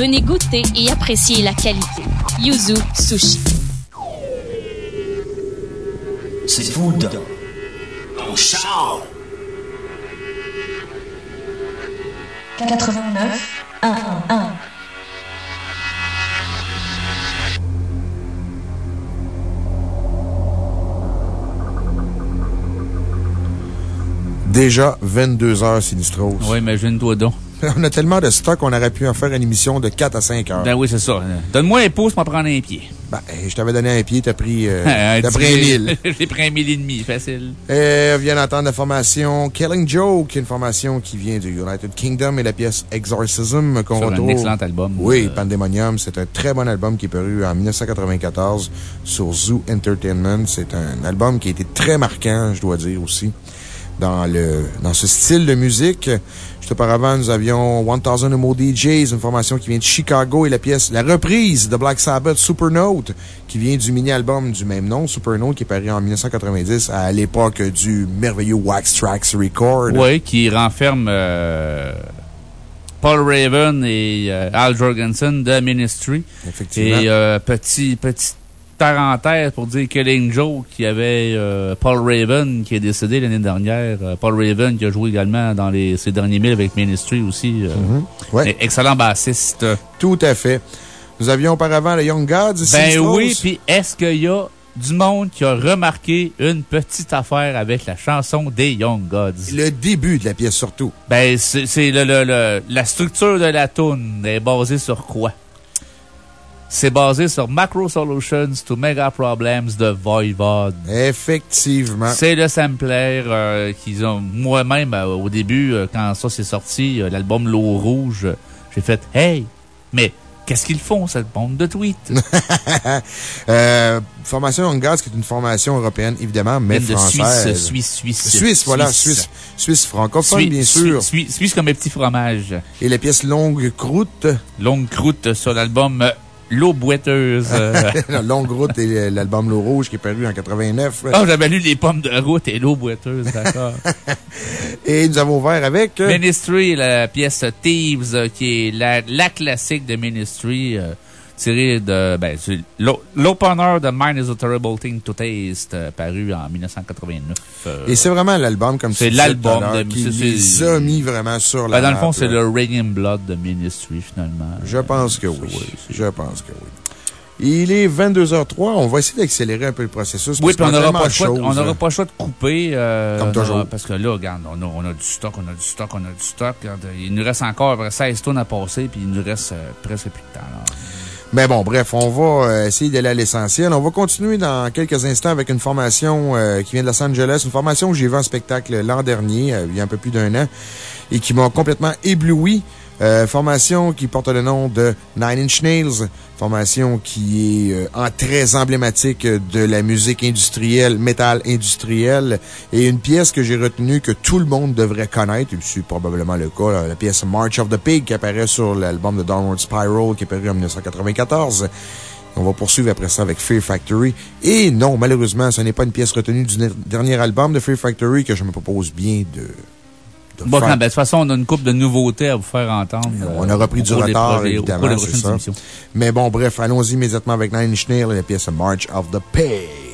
venez goûter et apprécier la qualité. Yuzu Sushi. C'est food. Au char. 89 1 1 Déjà 22 heures Sinistros. Oui, imagine-toi donc. On a tellement de stock qu'on aurait pu en faire une émission de 4 à 5 heures. Ben oui, c'est ça. Donne-moi un pouce pour m'en prendre un pied. Ben, je t'avais donné un pied, t'as pris, euh, Un t'as pris un mille. J'ai pris un mille et demi, facile. Euh, on vient d'entendre la formation Killing Joke, une formation qui vient du United Kingdom et la pièce Exorcism qu'on Sur un retrouve. excellent album. Oui, Euh, Pandemonium. C'est un très bon album qui est paru en 1994 sur Zoo Entertainment. C'est un album qui a été très marquant, je dois dire aussi, dans le, dans ce style de musique. Juste auparavant, nous avions 1000 More DJs, une formation qui vient de Chicago et la pièce, la reprise de Black Sabbath Supernote, qui vient du mini-album du même nom, Supernote, qui est paru en 1990 à l'époque du merveilleux Wax Tracks Record. Oui, qui renferme euh, Paul Raven et euh, Al Jorgensen de Ministry. Effectivement. Et euh, petit, petite parenthèse pour dire que Joe, qui avait euh, Paul Raven, qui est décédé l'année dernière. Euh, Paul Raven, qui a joué également dans les, ses derniers milles avec Ministry aussi. euh, Mhm. Ouais. Excellent bassiste. Tout à fait. Nous avions auparavant le Young Gods. Ben Sinistros. oui, puis est-ce qu'il y a du monde qui a remarqué une petite affaire avec la chanson des Young Gods? Le début de la pièce surtout. Ben, c'est c'est le, le- le- la structure de la tune est basée sur quoi? C'est basé sur Macro Solutions to Mega Problems de Voivod. Effectivement. C'est le sampler euh, qu'ils ont. Moi-même, euh, au début, euh, quand ça s'est sorti, l'album L'eau rouge, j'ai fait Hey, mais qu'est-ce qu'ils font, cette bande de tweets? Euh, formation Gods, qui est une formation européenne, évidemment, mais de française. Suisse, Suisse, Suisse. Suisse, voilà, Suisse. Suisse. Francophone, Suisse, bien sûr. Suisse, Suisse comme un petit fromage. Et la pièce Longue Croûte. Longue Croûte sur l'album L'eau boiteuse. La Longue Route et l'album L'eau Rouge qui est paru en 89. Ah, j'avais lu les pommes de route et l'eau boiteuse, d'accord. Et nous avons ouvert avec. euh, Ministry, la pièce Thieves, euh, qui est la, la classique de Ministry. euh, tiré de, ben, l'opener de Mine is a Terrible Thing to Taste, euh, paru en 1989. euh, Et c'est vraiment l'album, comme tu C'est l'album de- qui c'est- les mis vraiment sur la Ben, dans le fond, c'est le Radiant Blood de Ministry, finalement. Je pense que oui. Je pense que oui. Il est 22h03. On va essayer d'accélérer un peu le processus. Oui, puis on n'aura pas, le choix de- choses, on n'aura là. pas le choix de couper. euh, Comme toujours. Parce que là, regarde, on a, on a du stock, on a du stock, on a du stock. Regarde, il nous reste encore à peu près 16 tonnes à passer, puis il nous reste euh, presque plus de temps. là. Mais bon, bref, on va euh, essayer d'aller à l'essentiel. On va continuer dans quelques instants avec une formation euh, qui vient de Los Angeles, une formation que j'ai vue en spectacle l'an dernier, euh, il y a un peu plus d'un an, et qui m'a complètement ébloui. Euh, formation qui porte le nom de Nine Inch Nails, formation qui est euh, en très emblématique de la musique industrielle, métal industriel, et une pièce que j'ai retenue que tout le monde devrait connaître, c'est probablement le cas, la pièce March of the Pig qui apparaît sur l'album de Downward Spiral qui est paru en 1994. On va poursuivre après ça avec Fear Factory. Et non, malheureusement, ce n'est pas une pièce retenue du dernier album de Fear Factory que je me propose bien de. De Bon, ben, de toute façon, on a une coupe de nouveautés à vous faire entendre. On aura pris du retard, évidemment, c'est ça. Mais bon, bref, allons-y immédiatement avec Nine Inch Nails et la pièce March of the Pig.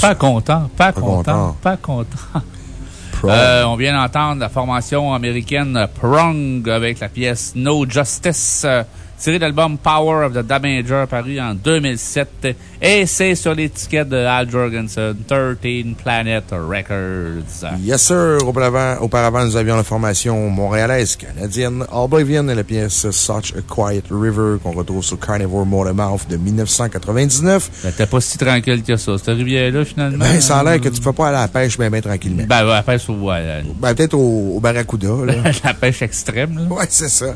Pas content, pas, Pas content, content. pas content. Euh, on vient d'entendre la formation américaine Prong avec la pièce No Justice, euh, tirée de l'album Power of the Damager, paru en 2007. Et c'est sur l'étiquette de Al Jorgensen, 13 Planet Records. Yes, sir. Auparavant, auparavant, nous avions la formation montréalaise canadienne Oblivion et la pièce Such a Quiet River qu'on retrouve sur Carnivore Motormouth de 1999. Ben, T'es pas si tranquille que ça, cette rivière-là, finalement. Ben, ça a l'air que tu peux pas aller à la pêche bien, bien tranquillement. Ben, ouais, la pêche au, ouais, Ben, peut-être au, au Barracuda, là. la pêche extrême, là. Ouais, c'est ça.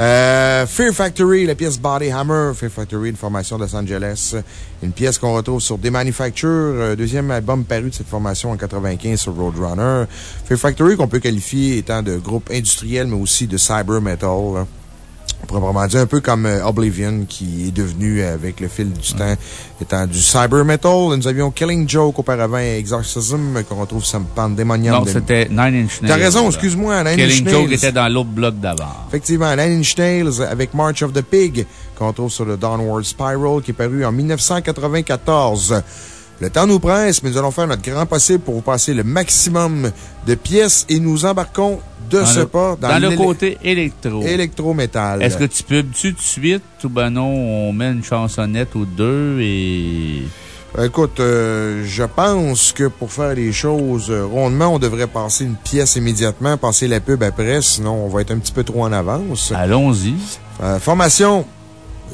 Euh, Fear Factory, la pièce Body Hammer. Fear Factory, une formation de Los Angeles. Une pièce qu'on retrouve sur Demanufacture, euh, deuxième album paru de cette formation en 95 sur Roadrunner. Fear Factory, qu'on peut qualifier étant de groupe industriel, mais aussi de cyber metal. là. Proprement dit, un peu comme euh, Oblivion, qui est devenu, euh, avec le fil du temps, étant du cyber metal. Nous avions Killing Joke auparavant et Exorcism, qu'on retrouve sur Pandemonium. Non, de- c'était Nine Inch Nails. T'as raison, excuse-moi, Nine Inch Killing. Joke était dans l'autre bloc d'avant. Effectivement, Nine Inch Nails avec March of the Pig, qu'on trouve sur le Downward Spiral, qui est paru en 1994. Le temps nous presse, mais nous allons faire notre grand possible pour vous passer le maximum de pièces et nous embarquons de Dans ce le- pas dans le l'élé- côté électro. électro-métal. Est-ce que tu pubes-tu de suite ou ben non, on met une chansonnette ou deux et. Écoute, euh, je pense que pour faire les choses euh, rondement, on devrait passer une pièce immédiatement, passer la pub après, sinon on va être un petit peu trop en avance. Allons-y. Euh, formation.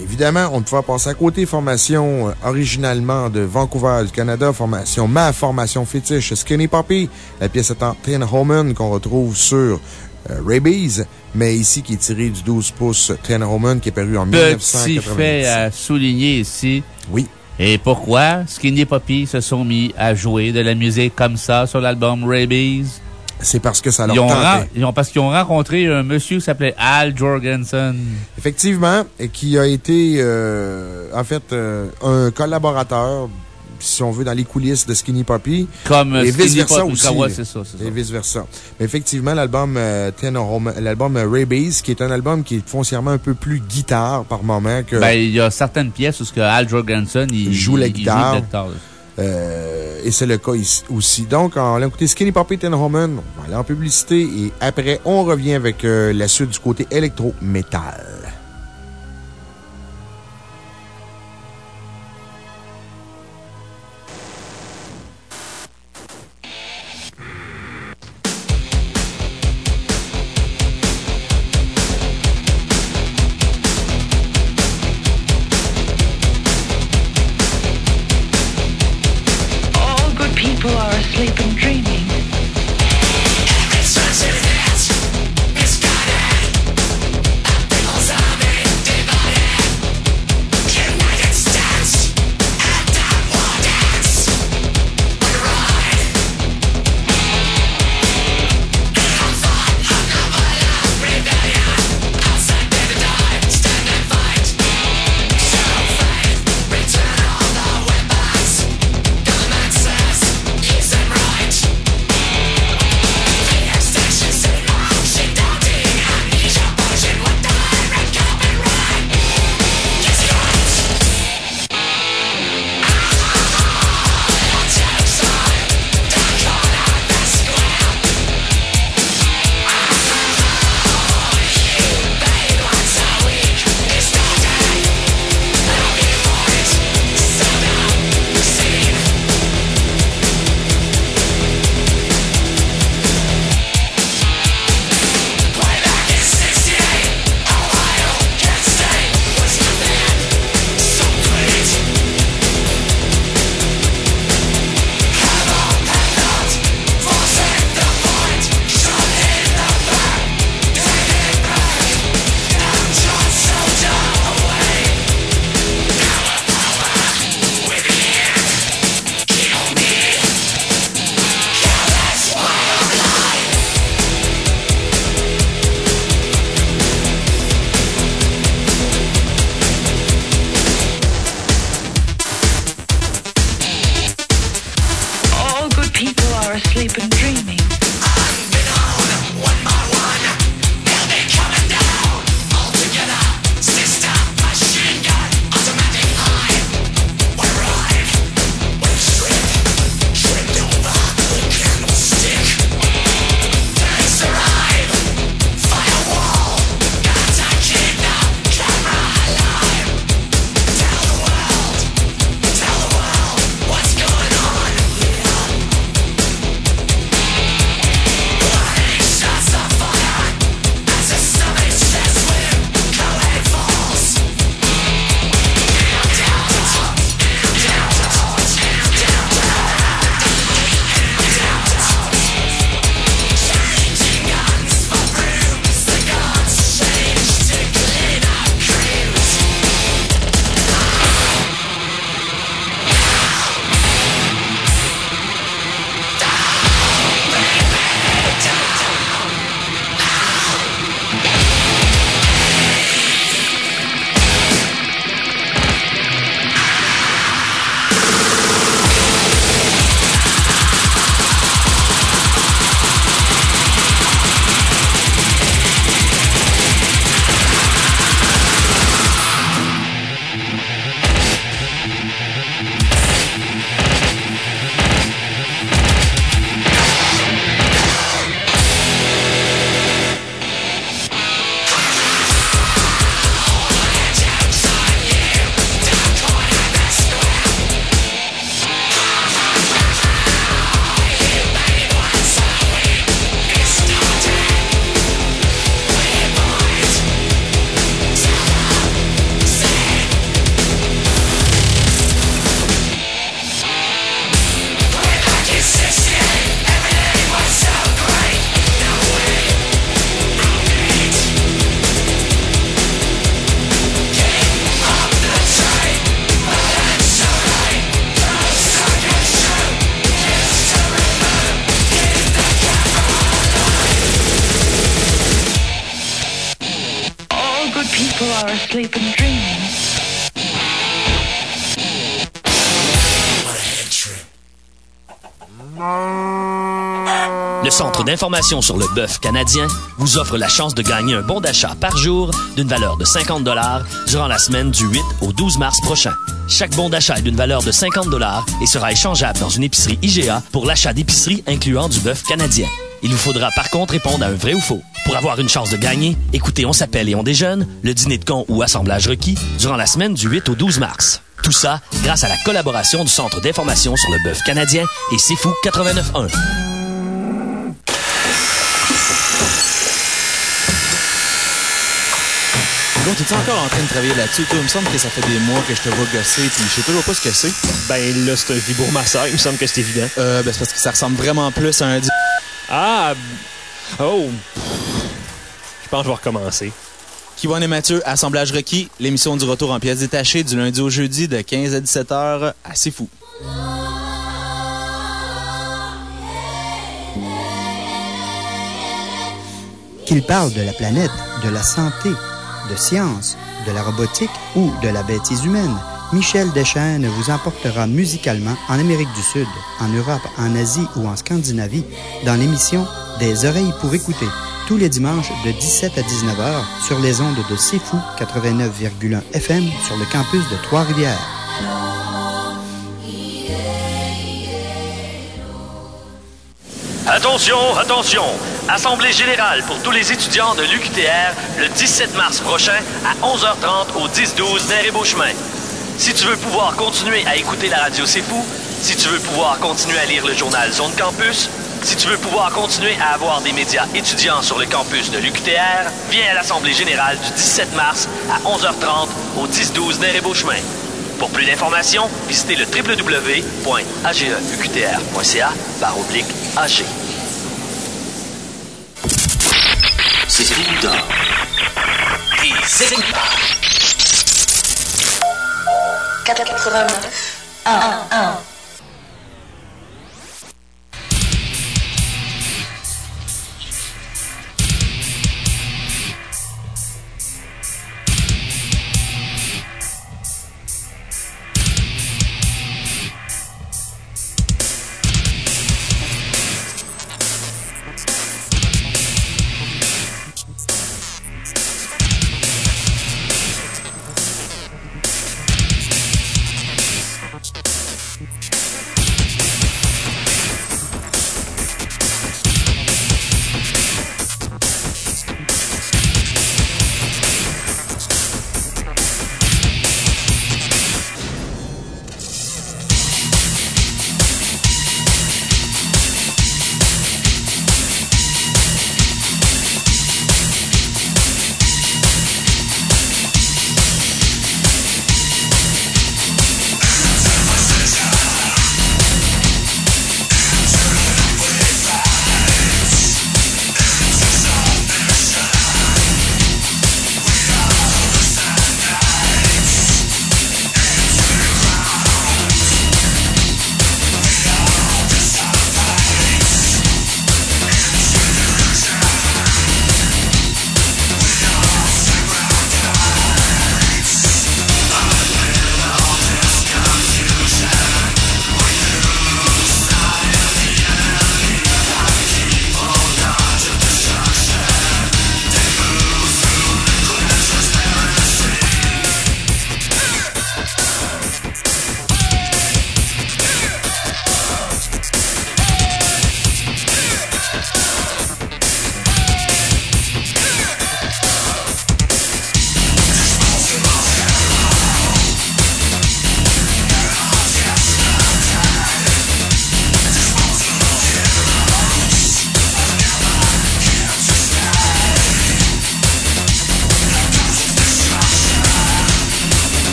Évidemment, on ne peut pas passer à côté. Formation euh, originalement de Vancouver, du Canada. Formation, ma formation fétiche, Skinny Poppy. La pièce étant Tin Homan qu'on retrouve sur euh, Rabies, mais ici qui est tiré du 12 pouces Tin Homan qui est paru en Petit 1990. fait à souligner ici. Oui. Et pourquoi Skinny Poppy se sont mis à jouer de la musique comme ça sur l'album Rabies? C'est parce que ça leur ils ont, tentait. ren- ils ont- Parce qu'ils ont rencontré un monsieur qui s'appelait Al Jorgensen. Effectivement, et qui a été, euh, en fait, euh, un collaborateur, si on veut, dans les coulisses de Skinny Poppy. Comme Et vice-versa aussi. Ouais, c'est ça. Et vice-versa. Mais effectivement, l'album euh, l'album euh, Ray Bass, qui est un album qui est foncièrement un peu plus guitare par moment que. Ben, il y a certaines pièces où ce que Al Jorgensen, il, joue la il guitare. la guitare. Euh, et c'est le cas ici aussi. Donc, on a écouté Skinny Poppy Ten Homan. On va aller en publicité et après, on revient avec euh, la suite du côté électro-métal. D'information sur le bœuf canadien vous offre la chance de gagner un bon d'achat par jour d'une valeur de 50 durant la semaine du 8 au 12 mars prochain. Chaque bon d'achat est d'une valeur de 50 et sera échangeable dans une épicerie IGA pour l'achat d'épicerie incluant du bœuf canadien. Il vous faudra par contre répondre à un vrai ou faux. Pour avoir une chance de gagner, écoutez On s'appelle et on déjeune, le dîner de con ou assemblage requis durant la semaine du 8 au 12 mars. Tout ça grâce à la collaboration du Centre d'information sur le bœuf canadien et C'est Fou 89.1. Donc, t'es encore en train de travailler là-dessus? Toi, il me semble que ça fait des mois que je te vois gosser, puis je sais toujours pas ce que c'est. Ben là, c'est un vibromasseur, il me semble que c'est évident. Euh, ben c'est parce que ça ressemble vraiment plus à un... Ah! Oh! Je pense que je vais recommencer. Kivon et Mathieu, Assemblage requis, l'émission du retour en pièces détachées du lundi au jeudi de 15 à 17 heures. Assez fou. Qu'il parle de la planète, de la santé, de science, de la robotique ou de la bêtise humaine, Michel Deschaines vous emportera musicalement en Amérique du Sud, en Europe, en Asie ou en Scandinavie dans l'émission Des oreilles pour écouter, tous les dimanches de 17 à 19 heures sur les ondes de C'est Fou 89,1 FM sur le campus de Trois-Rivières. Attention, attention! Assemblée générale pour tous les étudiants de l'UQTR le 17 mars prochain à 11h30 au 10-12 Nez et Beauchemin. Si tu veux pouvoir continuer à écouter la radio C'est Fou, si tu veux pouvoir continuer à lire le journal Zone Campus, si tu veux pouvoir continuer à avoir des médias étudiants sur le campus de l'UQTR, viens à l'Assemblée générale du 17 mars à 11h30 au 10-12 Nez et Beauchemin. Pour plus d'informations, visitez le www.ageuqtr.ca AG. C'est tout 89 1 1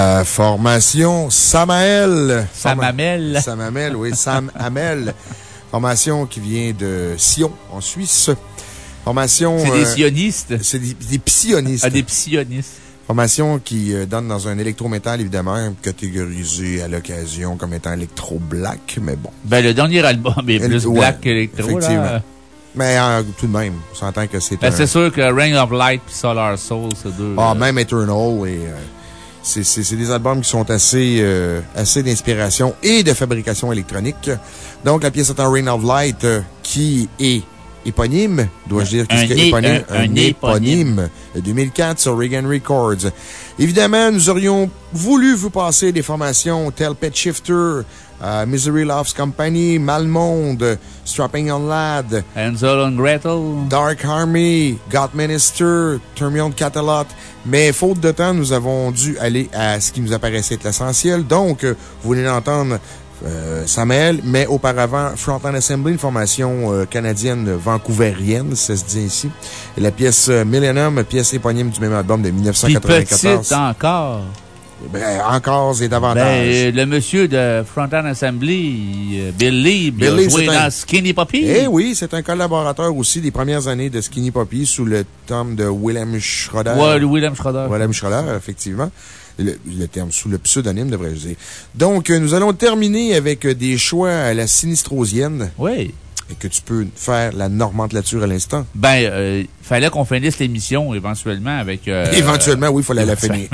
La formation Samael. Samamel. Samamel, oui, Sam Hamel. Formation qui vient de Sion, en Suisse. Formation. C'est des euh, sionistes. C'est des, des psionistes. Ah, des psionistes. Formation qui euh, donne dans un électrométal, évidemment, catégorisé à l'occasion comme étant électro-black, mais bon. Ben, le dernier album est plus Ouais, black qu'électro, Effectivement. là. Mais euh, tout de même, on s'entend que c'est Ben, un- c'est sûr que Rain of Light et Solar Soul, c'est deux. Ah, euh, même Eternal. Et, c'est des albums qui sont assez, euh, assez d'inspiration et de fabrication électronique. Donc, la pièce est en Rain of Light, euh, qui est éponyme. Dois-je dire qu'est-ce que éponyme? un- un éponyme. de 2004 sur Reagan Records. Évidemment, nous aurions voulu vous passer des formations telles Pet Shifter, euh, Misery Loves Company, Malmonde, Strapping on Lad, Hansel and Gretel, Dark Army, God Minister, Termion Catalot. Mais faute de temps, nous avons dû aller à ce qui nous apparaissait être l'essentiel. Donc, euh, vous venez d'entendre euh, Samuel, mais auparavant, Frontline Assembly, une formation euh, canadienne vancouverienne, ça se dit ici. Et la pièce euh, Millennium, pièce éponyme du même album de Puis 1994. petite encore. Ben, encore et davantage. Ben, le monsieur de Frontline Assembly, euh, Bill Lee, a Bill Lee, joué c'est un- dans Skinny Poppy. Eh oui, c'est un collaborateur aussi des premières années de Skinny Poppy sous le terme de Willem Schroeder. Willem Schroeder. Willem Schroeder, effectivement. Le, le terme sous le pseudonyme, devrais-je dire. Donc, euh, nous allons terminer avec euh, des choix à la sinistrosienne. Oui. Et que tu peux faire la nomenclature à l'instant. Ben, euh, il fallait qu'on finisse l'émission éventuellement avec. euh, Éventuellement, oui, il fallait la finir.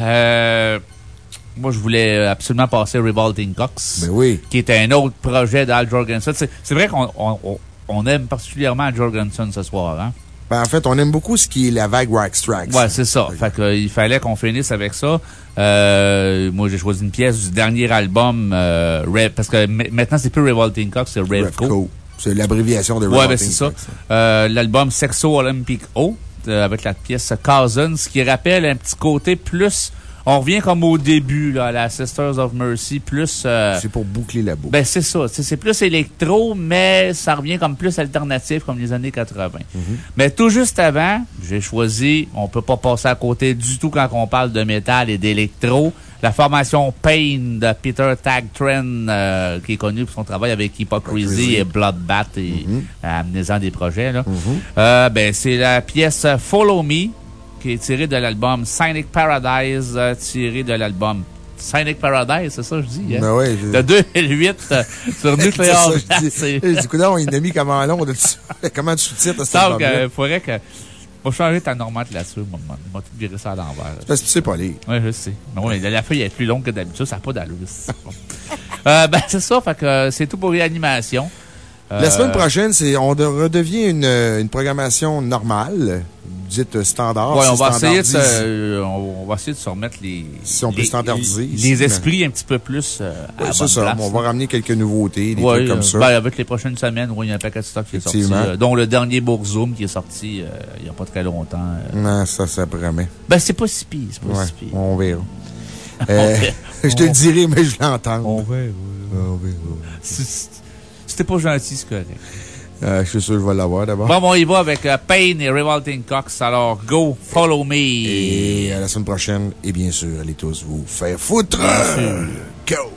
Euh, moi, je voulais absolument passer Revolting Cox. Ben oui. Qui est un autre projet d'Al Jorgensen. C'est vrai qu'on on, on- on aime particulièrement Al Jorgensen ce soir, hein? Ben, en fait, on aime beaucoup ce qui est la vague Wax Tracks. Ouais, c'est ça. Fait que, euh, il fallait qu'on finisse avec ça. Euh, moi, j'ai choisi une pièce du dernier album, euh, Rev- parce que maintenant, c'est plus Revolting Cox, c'est Revco. Revco. C'est l'abréviation de Ouais, Revolting ben c'est ça. Cox. Euh, L'album Sexo Olympic O, avec la pièce Cousins, qui rappelle un petit côté plus. On revient comme au début, là, à la Sisters of Mercy, plus. euh, C'est pour boucler la boucle. ben, c'est ça. C'est plus électro, mais ça revient comme plus alternatif, comme les années 80. Mais tout juste avant, j'ai choisi, on peut pas passer à côté du tout quand on parle de métal et d'électro, la formation Pain de Peter Tagtren, euh, qui est connu pour son travail avec Hypocrisy et Bloodbath et amenant des projets. Là. Euh, ben, c'est la pièce Follow Me, qui est tirée de l'album Cynic Paradise, euh, tirée de l'album Cynic Paradise, c'est ça que je dis? Hein? Ben ouais, je- De 2008 euh, sur C'est Nuclear ça, Blast. je dis. C'est- Je dis, coudonc, il a mis comment long de Comment tu sous-titres cet Donc, il faudrait que. Faut changer ta nomenclature, moi, moi. Moi, tout virer ça à l'envers. Parce que tu sais pas lire. Oui, je sais. Mais la feuille est plus longue que d'habitude, ça n'a pas d'allure. euh, ben, c'est ça, fait que euh, c'est tout pour réanimation. La Euh, semaine prochaine, c'est, on de- redevient une, une programmation normale, dite standard. Ouais, on va essayer de euh, on, va essayer de se remettre les. Si on peut les- standardiser Les, ici, les mais- esprits un petit peu plus euh, à Ouais, la c'est ça. place. On va ramener quelques nouveautés, des Ouais, trucs comme euh, ça. ben, avec les prochaines semaines, il y a un paquet de stock qui est sorti. Euh, dont le dernier Bourzoom qui est sorti euh, il n'y a pas très longtemps. euh. Non, ça, ça promet. Ben, c'est pas si pire, c'est pas Ouais, si pire. on verra. On Euh, verra. je te le dirai, mais je l'entends. On verra. On verra. C'était pas gentil, c'est correct. Euh, je suis sûr que je vais l'avoir d'abord. Bon, bon, il va avec euh, Pain et Revolting Cox. Alors, go, follow me. Et à la semaine prochaine, et bien sûr, allez tous vous faire foutre. Go!